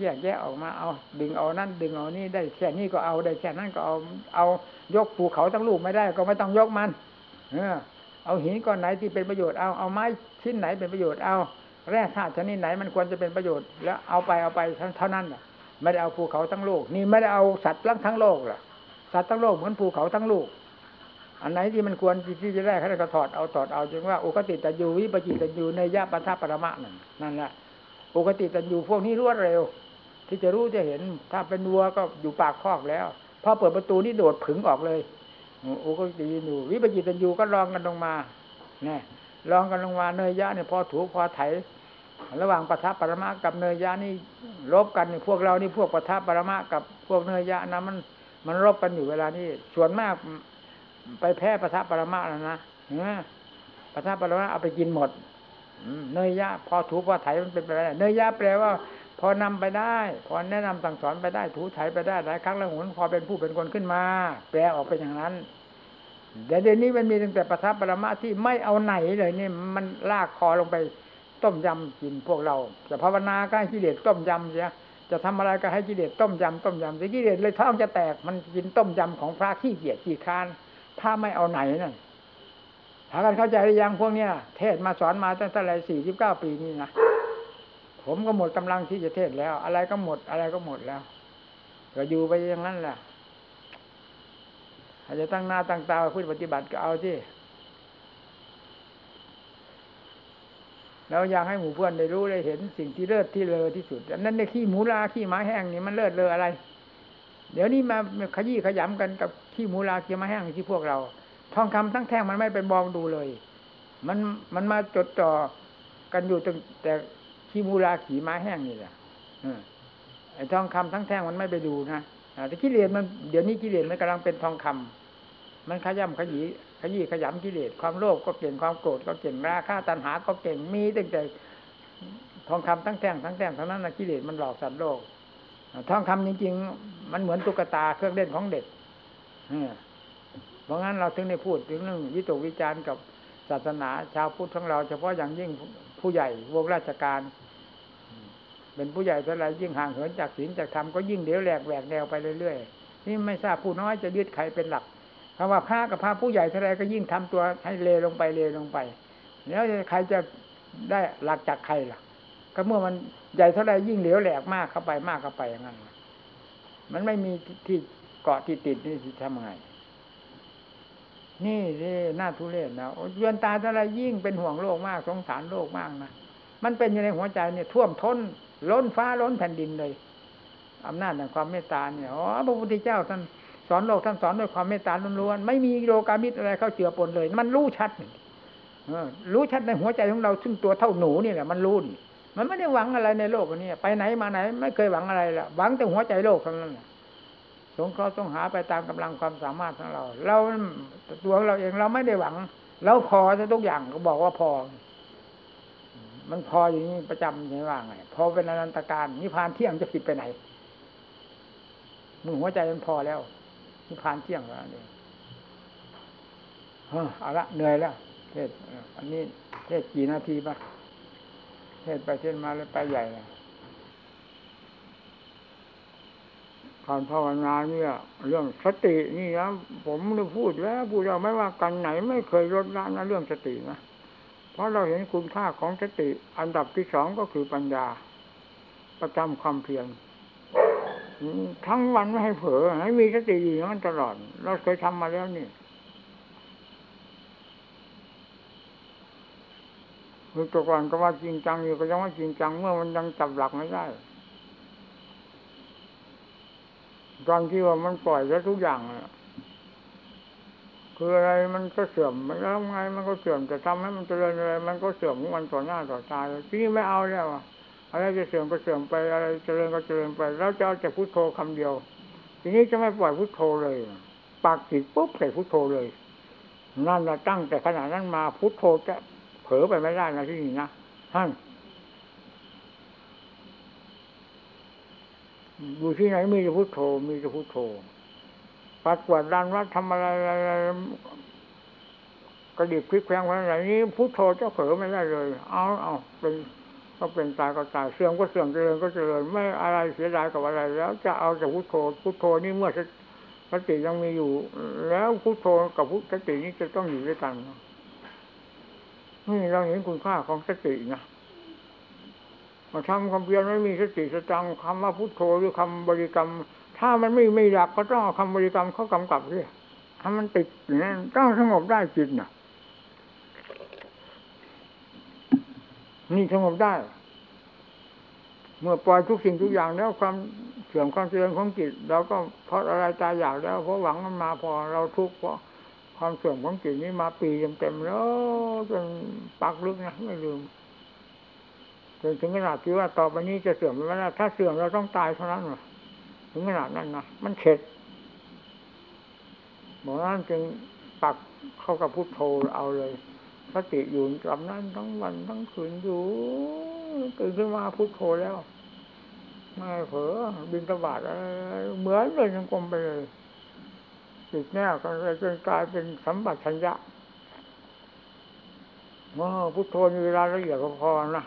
แยกแยกออกมาเอาดึงเอานั่นดึงเอานี่ได้แค่นี้ก็เอาได้แค่นั้นก็เอาเอายกภูเขาทั้งลูกไม่ได้ ก็ไม่ต้องยกมัน เออ เอาหินก้อนไหนที่เป็นประโยชน์เอาเอาไม้ชิ้นไหนเป็นประโยชน์เอาแร่ธาตุชนิดไหนมันควรจะเป็นประโยชน์แล้วเอาไปเอาไปเท่านั้นแหละไม่ได้เอาภูเขาทั้งโลก นี่ไม่ได้เอาสัตว์ทั้งโลกหรอสัตว์ทั้งโลกเหมือนภูเขาทั้งลูก อันไหนที่มันควรที่จะได้เขาก็ถอดเอาถอดเอาจึงว่าอุคติตันยูวิปจิตันยูในยะปัทปรมะนั่นนั่นแหละอุคติตันยูพวกนี้รวดเร็ว ที่จะรู้จะเห็น ถ้าเป็นวัวก็อยู่ปากคอกแล้ว พอเปิดประตูนี่โดดผึ่งออกเลยโอุคติตันยูวิปจิตันยูก็ลองกันลงมาเนี่ยลองกันลงมาเนยยะเนี่ยพอถูพอไถ ระหว่างปะทัปรมะกับเนยยะนี่ลบกันพวกเรานี่พวกปะทัปรมะกับพวกเนยยะนะมันมันรบกันอยู่เวลานี้ส่วนมากไปแพ้ปะทัปรมะแล้วนะปะทัปรมะเอาไปกินหมดเนยยะ พอถูพอไถมันเป็นไปได้เนยยะแปลว่า พอนำไปได้ พอแนะนำสั่งสอนไปได้ถูไถไปได้หลายครั้งแล้วหุนพอเป็นผู้เป็นคนขึ้นมา แปลออกเป็นอย่างนั้นแต่เดี๋ยวนี้มันมีตั้งแต่ประทับปรมะที่ไม่เอาไหนเลยนี่มันลากคอลงไปต้มยำกินพวกเราจะภาวนาก็ให้กิเลสต้มยำเสียจะทำอะไรก็ให้กิเลสต้มยำต้มยำแต่กิเลสเลยท้องจะแตกมันกินต้มยำของพระขี้เกียจขี้คานถ้าไม่เอาไหนนั่นถากันเข้าใจหรือยังพวกเนี้ยเทศมาสอนมาตั้งแต่ไรสี่สิบเก้าปีนี่นะ ผมก็หมดกำลังที่จะเทศแล้ว อะไรก็หมด อะไรก็หมดแล้ว ก็อยู่ไปอย่างนั้นแหละอาจจะตั้งหน้าตั้งตาพูดปฏิบัติก็เอาที่แล้วอยากให้หมู่เพื่อนได้รู้ได้เห็นสิ่งที่เลิศที่เลอที่สุดอันนั้นในขี้หมูลาขี้หมาแห้งนี่มันเลิศเลออะไร เดี๋ยวนี้มาขยี้ขยำกันกับขี้หมูลาขี้หมาแห้งที่พวกเรา ทองคำทั้งแท่งมันไม่ไปมองดูเลย มันมันมาจดจ่อกันอยู่ตั้งแต่ ขี้มูลาขี้ม้าแห้งนี่แหละไอ้ทองคำทั้งแท่งมันไม่ไปดูนะแต่กิเลสมันเดี๋ยวนี้กิเลสมันกำลังเป็นทองคำมันขย่ำขยี้ขยี้ขยำกิเลสความโลภก็เก่งความโกรธก็เก่งราคะตัณหาก็เก่งมีตั้งแต่ทองคำทั้งแท่งทั้งแท่งทั้งนั้นนะกิเลสมันหลอกสัตว์โลกทองคำจริงๆ มันเหมือนตุ๊กตาเครื่องเล่นของเด็กเพราะงั้นเราถึงได้พูดถึงเรื่องวิตกวิจารณ์กับศาสนาชาวพุทธของเรา เฉพาะอย่างยิ่งผู้ใหญ่วงราชการ เป็นผู้ใหญ่เท่าไรยิ่งห่างเหินจากศีลจากธรรมก็ยิ่งเดี๋ยวแหลกแหวกแนวไปเรื่อยๆนี่ไม่ทราบผู้น้อยจะยึดใครเป็นหลักคำว่าพระกับพระผู้ใหญ่เท่าไรก็ยิ่งทำตัวให้เลลงไปเลลงไป แล้วใครจะได้หลักจากใครล่ะ ก็เมื่อมันใหญ่เท่าไรยิ่งเหลวแหลกมากเข้าไปมากเข้าไปอย่างนั้นมันไม่มีที่เกาะที่ติดนี่ทำไงนี่นี่น่าทุเรศนะเยือนตาเท่าไรยิ่งเป็นห่วงโลกมากสงสารโลกมากนะมันเป็นอยู่ในหัวใจเนี่ยท่วมท้น ล้นฟ้าล้นแผ่นดินเลยอำนาจแห่งความเมตตาเนี่ยอ๋อพระพุทธเจ้าท่านสอนโลกท่านสอนด้วยความเมตตาล้วนๆไม่มีโลกามิตรอะไรเข้าเจือปนเลย มันรู้ชัดรู้ชัดในหัวใจของเราซึ่งตัวเท่าหนูนี่แหละมันรู้มันไม่ได้หวังอะไรในโลกนี้ไปไหนมาไหน ไม่เคยหวังอะไรละหวังแต่หัวใจโลกเท่านั้นสงเคราะห์ต้องหาไปตามกำลังความสามารถของเรา เราตัวเราเองเราไม่ได้หวัง เราพอจะทุกอย่างก็บอกว่าพอ มันพออย่างนี้ประจำใช่างว่าไงพอเป็นอนันตการนิพพานเที่ยงจะผิดไปไหนมึงหัวใจมันพอแล้วนิพพานเที่ยงแล้วนี่เอาละเหนื่อยแล้วเทศอันนี้เทศกี่นาทีปะเทศไปเช่นมาแล้วไปใหญ่เลยการภาวนาเนี่ย เรื่องสตินี่นะผมได้พูดแล้วพูดเราไม่ว่ากันไหน ไม่เคยลดละนะเรื่องสตินะ เพราะเราเห็นคุณค่าของสติ อันดับที่สองก็คือปัญญา ประจำความเพียรทั้งวันไม่ให้เผลอให้มีสติอยู่อย่างนั้นตลอด เราเคยทำมาแล้วนี่คือตัวก่อนก็ว่าจริงจังอยู่ก็ยังว่าจริงจัง เมื่อมันยังจับหลักไม่ได้ตอนที่ว่ามันปล่อยแล้วทุกอย่าง คืออะไรมันก็เสื่อมแล้วไงมันก็เสื่อมจะทำให้มันเจริญอะไรมันก็เสื่อมของมันต่อหน้าต่อตาทีนี้ไม่เอาแล้วอะไรจะเสื่อมก็เสื่อมไปอะไรเจริญก็เจริญไป แล้วจะเอาแต่พุทโธคำเดียว ทีนี้จะไม่ปล่อยพุทโธเลยปากจิตปุ๊บใส่พุทโธเลยนั่นนะตั้งแต่ขณะนั้นมาพุทโธจะเผลอไปไม่ได้นะที่นี่นะท่านอยู่ที่ไหนมีแต่พุทโธมีแต่พุทโธ ปัดกวาดดันวัดทำอะไรอะไรกระดิบพลิกแพงอะไรนี้พุทโธเจะเผลอไม่ได้เลย เอาเอาเป็นก็เป็นตายก็ตายเสื่อมก็เสื่อมเจริญก็เจริญไม่อะไรเสียดายกับอะไร แล้วจะเอาแต่พุทโธพุทโธนี่เมื่อสติยังมีอยู่ แล้วพุทโธกับพุทสตินี้จะต้องอยู่ด้วยกันนี่เราเห็นคุณค่าของสตินะมาทำความเพียรไม่มีสติสตังคำว่าพุทโธหรือคำบริกรรม ถ้ามันไม่ไม่หลักก็ต้องเอาคำบริกรรมเขากำกับด้วยถ้ามันติดเนี่ยต้องสงบได้จิตน่ะนี่สงบได้ เมื่อปล่อยทุกสิ่งทุกอย่างแล้วความเสื่อมความเจริญของจิตเราก็เพราะอะไรตายอยากแล้วเพราะหวังมันมาพอเราทุกข์เพราะความเสื่อมของจิตนี้มาปีเต็มๆแล้วจนปักลึกนะไม่ลืมจนถึงขนาดที่ว่าต่อไปนี้จะเสื่อมไม่ได้ถ้าเสื่อมเราต้องตายเท่านั้นหรอ ถึงขนาดนั้นนะมันเข็ดหมอนั้นจึงปักเข้ากับพุทโธเอาเลยสติอยู่กับนั้นทั้งวันทั้งคืนอยู่ตื่นขึ้นมาพุทโธแล้วไม่เผลอบินตบาดอะเหมือนเลยยังกลมไปเลยจิตแน่กันเลยจนกลายเป็นสัมบัติชัญญะเมื่อพุทโธมีเวลาละเอียดก็พอนะ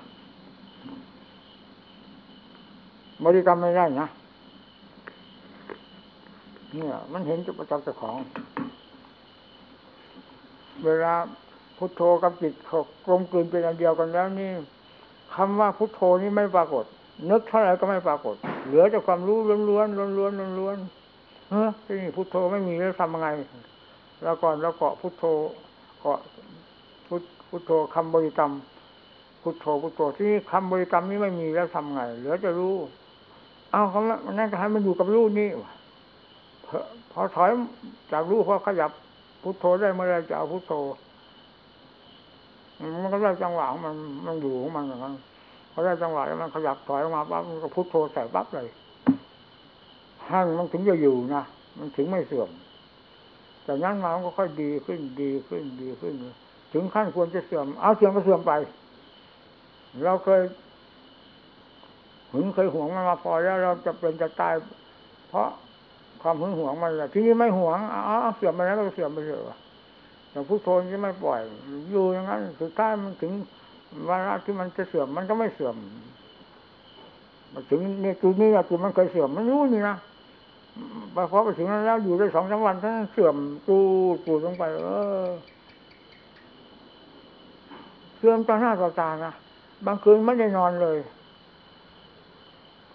บริกรรมไม่ได้นะ เนี่ย มันเห็นจุดประจับเจ้าของ เวลาพุทโธกับจิตกลมกลืนเป็นอันเดียวกันแล้วนี่คำว่าพุทโธนี่ไม่ปรากฏ นึกเท่าไหร่ก็ไม่ปรากฏ เหลือแต่ความรู้ล้วนๆล้วนๆล้วนๆเฮ้ยที่นี่พุทโธไม่มีแล้วทำยังไงแล้วก่อนแล้วเกาะพุทโธเกาะพุทพุทโธคำบริกรรม พุทโธพุทโธที่คำบริกรรมนี้ไม่มีแล้วทำไง เหลือจะรู้ เอาเขานั่นก็ให้มันอยู่กับรูนี่ พอถอยจากรู้พอขยับพุทโธได้เมื่อไรจะเอาพุทโธ มันก็ได้จังหวะมันมันอยู่ของมันอย่างนั้นพอได้จังหวะแล้วมันขยับถอยออกมาปั๊บมันก็พุทโธใส่ปั๊บเลยห้างมันถึงจะอยู่นะมันถึงไม่เสื่อมแต่นั้นมามันก็ค่อยดีขึ้นดีขึ้นดีขึ้น ถึงขั้นควรจะเสื่อมเอาเสื่อมก็เสื่อมไป เราเคยหึงเคยห่วงมันมาพอแล้วเราจะเป็นจะตาย เพราะ ความหึงหวงมันแหละที่นี้ไม่หวงอ๋อเสื่อมไปแล้วก็เสื่อมไปเถอะแต่พุทโธจะไม่ปล่อย อยู่อย่างนั้นสุดท้ายมันถึงวาระที่มันจะเสื่อมมันก็ไม่เสื่อมมาถึงเนี่ยจุดนี้จุดมันเคยเสื่อมมันรู้นี่นะพอไปถึงนั้นแล้วอยู่ได้สองสามวันท่านเสื่อมตูตูลงไป เออเสื่อมต่อหน้าต่อตานะบางคืนไม่ได้นอนเลย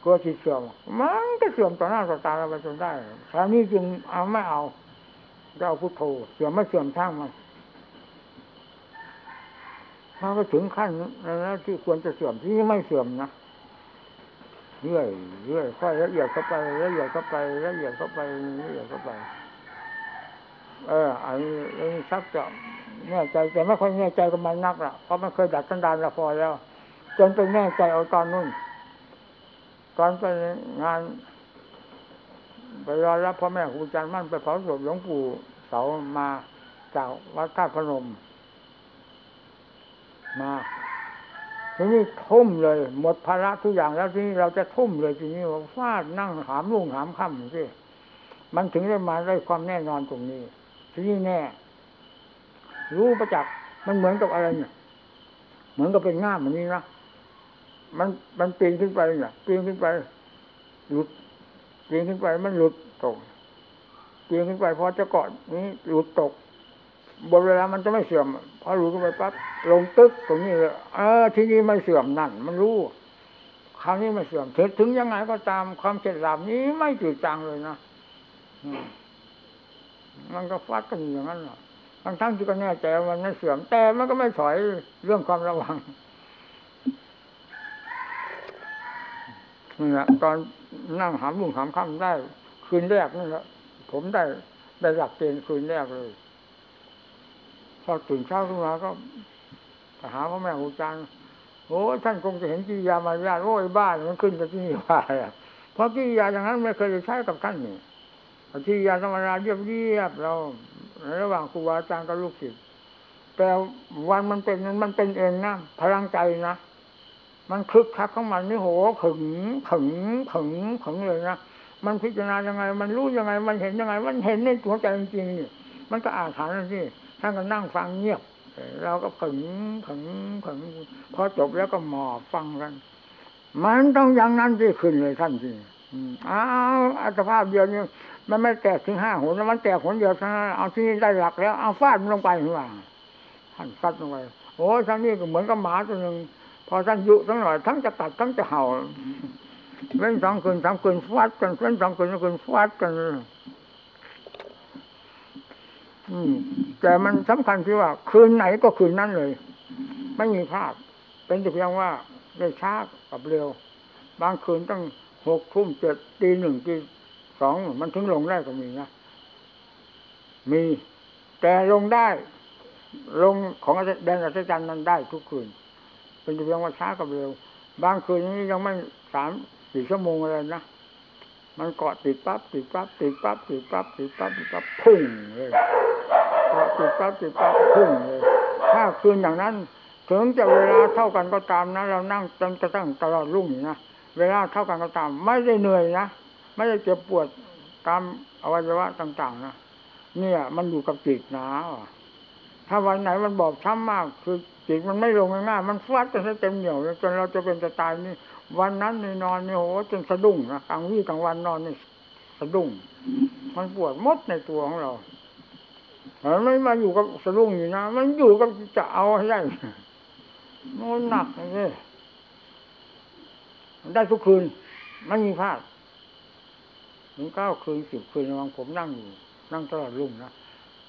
ลัวจิตเสื่อมมันก็เสื่อมต่อหน้าต่อตาเราไปจนได้คราวนี้จึงเอาไม่เอาจะเอาพุทโธเสื่อมไม่เสื่อมช่างมันถ้าไปถึงขั้นนั้นที่ควรจะเสื่อมที่ไม่เสื่อมนะเรื่อยเรื่อยค่อยละเอียดเข้าไปละเอียดเข้าไปละเอียดเข้าไปละเอียดเข้าไป เอออันนี้ชักจะแน่ใจแต่ไม่ค่อยแน่ใจกับมันนักละเพราะมันเคยดัดสันดานละพอแล้ว จนไปแน่ใจเอาตอนนู้น ตอนไปงานไปรอรับพ่อแม่ครูอาจารย์มั่นไปเผาศพหลวงปู่เสามาจากวัดท่าพนม มาทีนี้ทุ่มเลย หมดภาระทุกอย่างแล้วทีนี้เราจะทุ่มเลยทีนี้ว่าฟาดนั่งหามลุ่งหามค่ำสิมันถึงได้มาได้ความแน่นอนตรงนี้ ทีนี้แน่ รู้ประจักษ์มันเหมือนกับอะไรเนี่ยเหมือนกับเป็นง่ามแบบนี้นะ มันมันปีนขึ้นไปเนี่ยปีนขึ้นไปหลุดปีนขึ้นไปมันหลุดตกปีนขึ้นไปพอจะเกาะนี้หลุดตกบนเวลามันจะไม่เสื่อมพอหลุดขึ้นไปปั๊บลงตึกตรงนี้เลยเออที่นี้ไม่เสื่อมนั่น มันรู้คราวนี้ไม่เสื่อมถึงยังไงก็ตามความเฉลียวนี้ไม่จืดจางเลยนะมันก็ฟัดกันอย่างนั้นทั้งทั้งที่ก็แน่ใจว่ามันไม่เสื่อมแต่มันก็ไม่ถอยเรื่องความระวัง นี่แหละตอนนั่งหามลุ่งหามค่ำได้ คืนแรกนี่แหละผมได้ได้หลักเกณฑ์คืนแรกเลยพอตื่นเช้าขึ้นมาก็ปหาพ่อแม่ครูอาจารย์โอ้ท่านคงจะเห็นกิริยามารยาทโอ้ยบ้านมันขึ้นกับที่นี่ว่าเพราะกิริยาอย่างนั้นไม่เคยจะใช้กับท่านนี่กิริยาธรรมดาเรียบเรียบเราระหว่างครูอาจารย์กับลูกศิษย์แต่วันมันเป็นมันเป็นเองนะพลังใจนะ มันคึกคักของมันนี่โหขึงขึงขึงขึงเลยนะมันพิจารณายังไง มันรู้ยังไง มันเห็นยังไง มันเห็นในตัวใจจริงๆนี่มันก็อ่านฐานนี่ท่านก็นั่งฟังเงียบ เราก็ขึงขึงขึงพอจบแล้วก็หมอบฟังกัน มันต้องอย่างนั้นที่ขึ้นเลยท่านจริงอ้าวอัตภาพเดียวนี่มันไม่แตกถึงห้าหนมันแตกหนเดียวเท่านั้นเอาที่นี่ได้หลักแล้วเอาฟาดมันลงไปหรือเปล่าท่านฟัดลงไปโอ้ท่านนี่ก็เหมือนกับหมาตัวหนึ่ง พอท่านยุทั้งหน่อยทั้งจะตัดทั้งจะเห่าเว้นสองคืนสามคืนฟาดกันเว้นสองคืนสามคืนฟาดกันแต่มันสำคัญที่ว่า คืนไหนก็คืนนั้นเลย ไม่มีพลาดเป็นแต่เพียงว่าได้ช้ากับเร็ว บางคืนต้องหกทุ่มเจ็ดตีหนึ่งตีสองมันถึงลงได้ก็มีนะมี แต่ลงได้ ลงของแดนอัศจรรย์นั้นได้ทุกคืน เป็นเพียงว่าช้ากับเร็ว บางคืนนี้ยังไม่สามสี่ชั่วโมงอะไรนะ มันเกาะติดปั๊บติดปั๊บติดปั๊บติดปั๊บติดปั๊บติดปั๊บพุ่งเลยเกาะติดปั๊บติดปั๊บพุ่งเลย ถ้าคืนอย่างนั้นถึงจะเวลาเท่ากันก็ตามนะ เรานั่งจนกระทั่งตลอดรุ่งนะเวลาเท่ากันก็ตาม ไม่ได้เหนื่อยนะไม่ได้เจ็บปวดตามอวัยวะต่าง ๆ นะเนี่ย มันอยู่กับจิตนะ ถ้าวันไหนมันบอบช้ำมาก คือจิตมันไม่ลงง่ายมันฟาดจนเต็มเหนียวจนเราจะเป็นจะตายนี่วันนั้นนี่นอนนี่โหจนสะดุ้งนะกลางวี่กลางวันนอนนี่สะดุ้ง มันปวดมดในตัวของเรามันไม่มาอยู่กับสะดุ้งอยู่นะมันอยู่กับจะเอาให้ได้มันหนักเลยได้ทุกคืนไม่มีพลาดถึงเก้าคืนสิบคืนระวังผมนั่งอยู่ นั่งตลอดรุ่งนะ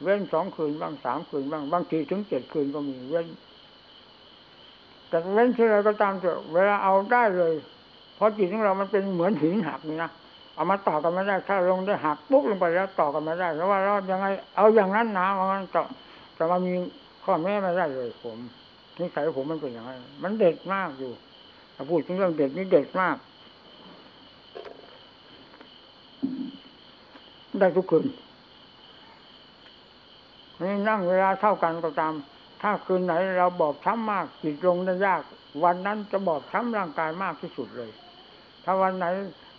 เว้นสองคืนบ้างสามคืนบ้างบางทีถึงเจ็ดคืนก็มีเว้น แต่เว้นที่ไรก็ตามเถอะเวลาเอาได้เลย เพราะจิตของเรามันเป็นเหมือนหินหักนี่นะเอามาต่อกันไม่ได้ถ้าลงได้หักปุ๊บลงไปแล้วต่อกันไม่ได้เพราะว่าเรายังไง เอาอย่างนั้นนะว่างั้นต่อแต่ว่ามีข้อแม้ไม่ได้เลย ผมนิสัยผมมันเป็นอย่างไรมันเด็ดมากอยู่ถ้าพูดถึงเรื่องเด็ดนี่เด็ดมาก ได้ทุกคืน นี่นั่งเวลาเท่ากันก็ตาม ถ้าคืนไหนเราบอบช้ำมากจิตลงได้ยาก วันนั้นจะบอบช้ำร่างกายมากที่สุดเลย ถ้าวันไหน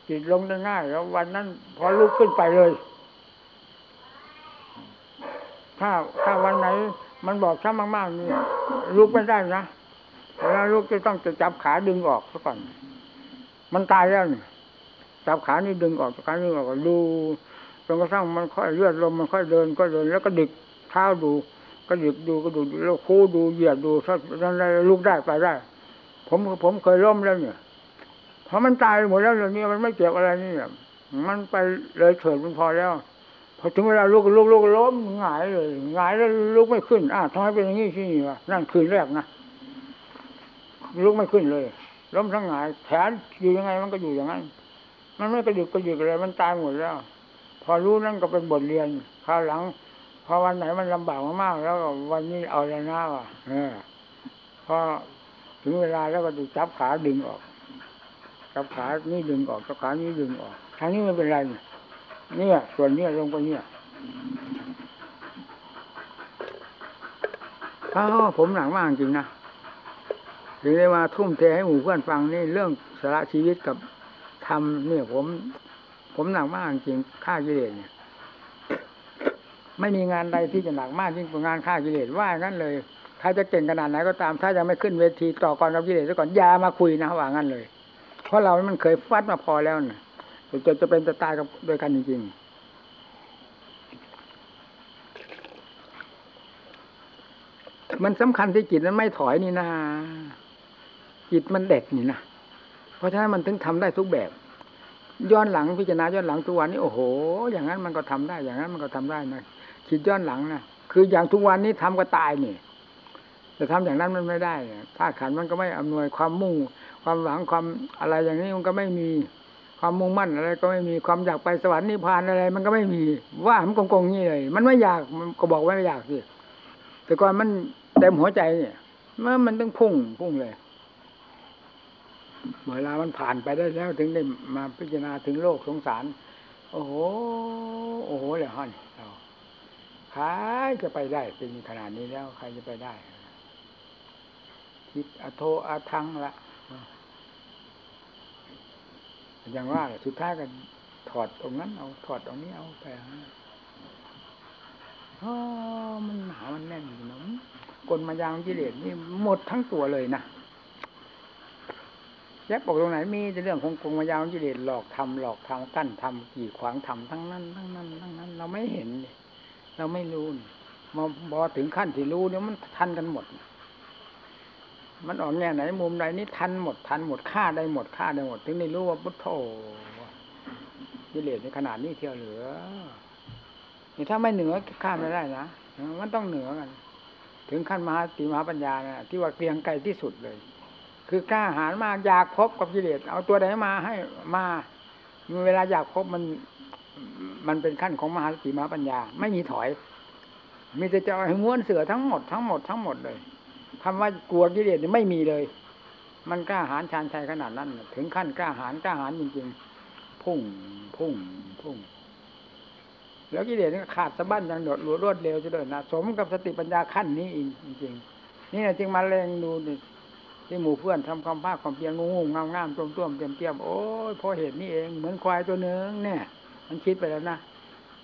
จิตลงได้ง่าย แล้ววันนั้นพอลุกขึ้นไปเลย ถ้าถ้าวันไหนมันบอกช้ำมากๆนี่ลุกไม่ได้นะเวลาลุกจะต้องจะจับขาดึงออกซะก่อน มันตายแล้วนี่จับขานี่ดึงออกจับขาดึงออกดูจนกระทั่งมันค่อยเลือดลมมันค่อยเดินก็เดินแล้วก็ดึก เท้าดูก็ดึกดูก็ดูแล้วคู่ดูเหยียดดูถ้านั้นลุกได้ไปได้ ผมผมเคยล้มแล้วเนี่ยเพราะมันตายหมดแล้วเรื่องนี้มันไม่เกี่ยวอะไรนี่เนี่ยมันไปเลยเถิดมันพอแล้วพอถึงเวลาลุกลุกลุกล้มหงายเลยหงายแล้วลุกไม่ขึ้นอ้าวทำไมเป็นอย่างนี้ที่นี่วะนั่นคืนแรกนะลุกไม่ขึ้นเลยล้มทั้งหงายแขนอยู่ยังไงมันก็อยู่อย่างนั้น มันไม่กระดิกกระดิกอะไรมันตายหมดแล้ว พอรู้นั่นก็เป็นบทเรียนคราวหลัง พอวันไหนมันลำบากมากๆแล้วก็วันนี้เอาแล้วนะว่ะเออพอถึงเวลาแล้วก็ดูจับขาดึงออกจับขานี่ดึงออกจับขานี่ดึงออกทางนี้ไม่เป็นไรเนี่ย ส่วนเนี้ยลงไปเนี่ยอ้าวผมหนักมากจริงนะถึงได้มาทุ่มเทให้หมู่เพื่อนฟังนี่เรื่องสาระชีวิตกับทำเนี่ยผม ผมหนักมากจริงฆ่ากิเลสเนี่ย ไม่มีงานใดที่จะหนักมากยิ่งกว่างานฆ่ากิเลสว่างั้นเลยถ้าจะเก่งขนาดไหนก็ตาม ถ้ายังไม่ขึ้นเวทีต่อกรกับกิเลสซะก่อนอย่ามาคุยนะว่างั้นเลย เพราะเรามันเคยฟัดมาพอแล้วนี่ยจะจะเป็นจะตายกับด้วยกันจริงๆมันสำคัญที่จิตมันไม่ถอยนี่นะจิตมันเด็ดนี่นะเพราะฉะนั้นมันถึงทำได้ทุกแบบย้อนหลังพิจารณาย้อนหลังทุกวันนี้โอ้โห อย่างนั้นมันก็ทำได้ อย่างนั้นมันก็ทำได้นะ คิดย้อนหลังนะคืออย่างทุกวันนี้ทำก็ตายนี่แต่ทำอย่างนั้นมันไม่ได้ถ้าขันมันก็ไม่อำนวยความมุ่ง ความหวังความอะไรอย่างนี้มันก็ไม่มีความมุ่งมั่นอะไร ก็ไม่มีความอยากไปสวรรค์นิพพานอะไร มันก็ไม่มีว่ามันกงๆนี่เลย มันไม่อยากมันก็บอกว่าไม่อยากสิแต่ก่อนมันเต็มหัวใจเนี่ยมันมันต้องพุ่งพุ่งเลยเวลามันผ่านไปได้แล้วถึงได้มาพิจารณาถึงโลกสงสาร โอ้โห โอ้โหเลยฮอนเรา ใครจะไปได้เป็นขนาดนี้แล้ว ใครจะไปได้ คิดอโทอาทังละอย่างว่าสุดท้ายก็ถอดตรงนั้นเอาถอดตรงนี้เอาไปอ๋อมันหนามันแน่นอยู่นะกลมายางกิเลสนี่หมดทั้งตัวเลยนะแยกบอกตรงไหนมีแต่เรื่องของกลมายางกิเลสหลอกทำหลอกทำกั้นทำกี่ขวางทำทั้งนั้นทั้งนั้นทั้งนั้น เราไม่เห็นเเราไม่รู้มาบอถึงขั้นที่รู้เนี่ยมันทันกันหมด มันออกแง่ไหนมุมใดนี่ทันหมดทันหมดฆ่าได้หมดฆ่าได้หมด ถึงได้รู้ว่าพุทโธกิเลสในขนาดนี้เที่ยวเหลือนี่ถ้าไม่เหนือฆ่าไม่ได้นะมันต้องเหนือกัน ถึงขั้นมหาติมหาปัญญานะที่ว่าเกรียงไกลที่สุดเลย คือกล้าหาญมากอยากพบกับกิเลสเอาตัวไหนมาให้มาเวลาอยากพบมัน มันเป็นขั้นของมหาสติมหาปัญญา ไม่มีถอย มีแต่จะให้ม้วนเสือทั้งหมดทั้งหมดทั้งหมดเลยคำว่ากลัวกิเลสไม่มีเลย มันกล้าหาญชานชัยขนาดนั้น ถึงขั้นกล้าหาญกล้าหาญจริงๆ พุ่งพุ่งพุ่ง แล้วกิเลสขาดสะบั้นอย่างโดดรวดเร็วจะเดินนะสมกับสติปัญญาขั้นนี้จริงๆนี่นะจึงมาเลงดูที่หมู่เพื่อนทำความภาคความเพียรงงงามงามต้มต้มเตรียมเตรียมโอ้ยพอเห็นนี่เอง เหมือนควายตัวหนึ่งเนี่ย มันคิดไปแล้วนะ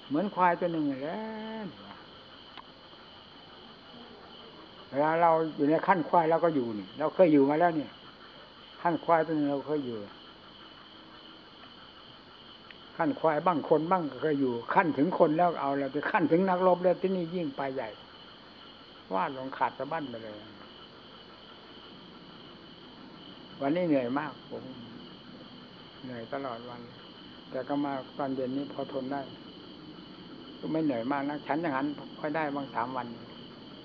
เหมือนควายตัวหนึ่งแล้วเวลาเราอยู่ในขั้นควายเราก็อยู่นี่ เราเคยอยู่มาแล้วเนี่ย ขั้นควายตัวนึงเราเคยอยู่ ขั้นควายบ้างคนบ้างก็เคยอยู่ ขั้นถึงคนแล้วเอาแล้วไปขั้นถึงนักรบแล้วที่นี่ยิ่งไปใหญ่วาดลงขาดสะบั้นไปเลย วันนี้เหนื่อยมากผมเหนื่อยตลอดวัน แต่ก็มาตอนเย็นนี้พอทนได้ ก็ไม่เหนื่อยมากนะฉันอย่างนั้นค่อยได้บางสามวัน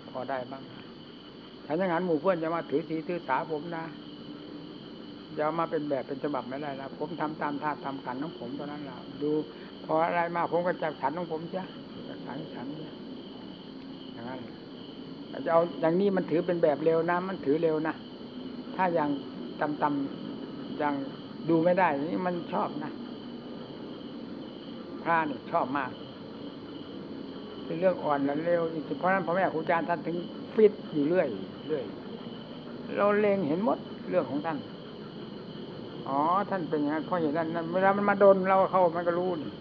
พอได้บ้าง ฉันอย่างนั้นหมู่เพื่อนจะมาถือสีถือสาผมนะจะมาเป็นแบบเป็นฉบับไม่ได้นะผมทำตามท่าทำขันของผมตอนนั้นแหละดูพออะไรมาผมก็จับฉันของผมจ้ะจับฉันฉันอย่างนั้นจะเอาอย่างนี้มันถือเป็นแบบเร็วนะ มันถือเร็วนะถ้าอย่างตำตำอย่างดูไม่ได้นี่มันชอบนะ พระนี่ชอบมากเป็นเรื่องอ่อนและเร็วเพราะนั้นพ่อแม่ครูอาจารย์ท่านถึงฟิตอยู่เรื่อยเรื่อยเราเล็งเห็นหมดเรื่องของท่าน อ๋อ ท่านเป็นอย่างนั้นเพราะอย่างนั้นเวลามันมาโดนเราเข้ามันก็รู้นี่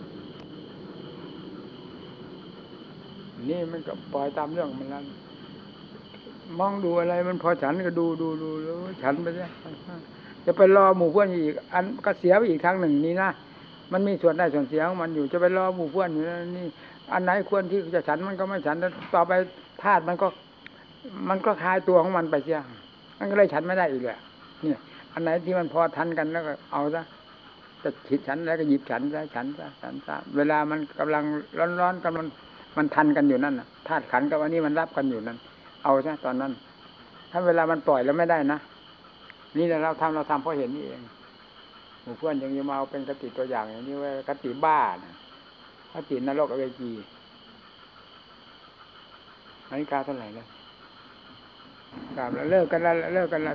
นี่มันก็ปล่อยตามเรื่องมันแล้วมองดูอะไรมันพอฉันก็ดูดูดูดูฉันไปเนี่ยจะไปรอหมู่เพื่อนอีก อันก็เสียไปอีกทางหนึ่งนี่นะ มันมีส่วนได้ส่วนเสียของมันอยู่จะไปรอหมู่เพื่อนอยู่นี่ อันไหนควรที่จะฉันมันก็ไม่ฉันต่อไปธาตุมันก็ มันก็คลายตัวของมันไปเสียมันก็เลยฉันไม่ได้อีกเลยเนี่ยอันไหนที่มันพอทันกันแล้วก็เอาซะจะฉิดฉันแล้วก็หยิบฉันซะฉันซะฉันซะเวลามันกำลังร้อนๆกันมันมันทันกันอยู่นั่นน่ะธาตุขันกับอันนี้มันรับกันอยู่นั่น เอาซะตอนนั้น ถ้าเวลามันปล่อยแล้วไม่ได้นะนี่เราทำเราทำเพราะเห็นนี่เอง เพื่อนยังจะมาเอาเป็นกติตัวอย่างอย่างนี้ว่ากติบ้านะกตินรกอเวจีนาฬิกาเท่าไหร่แล้วกลับแล้วเลิกกันแล้วเลิกกันแล้ว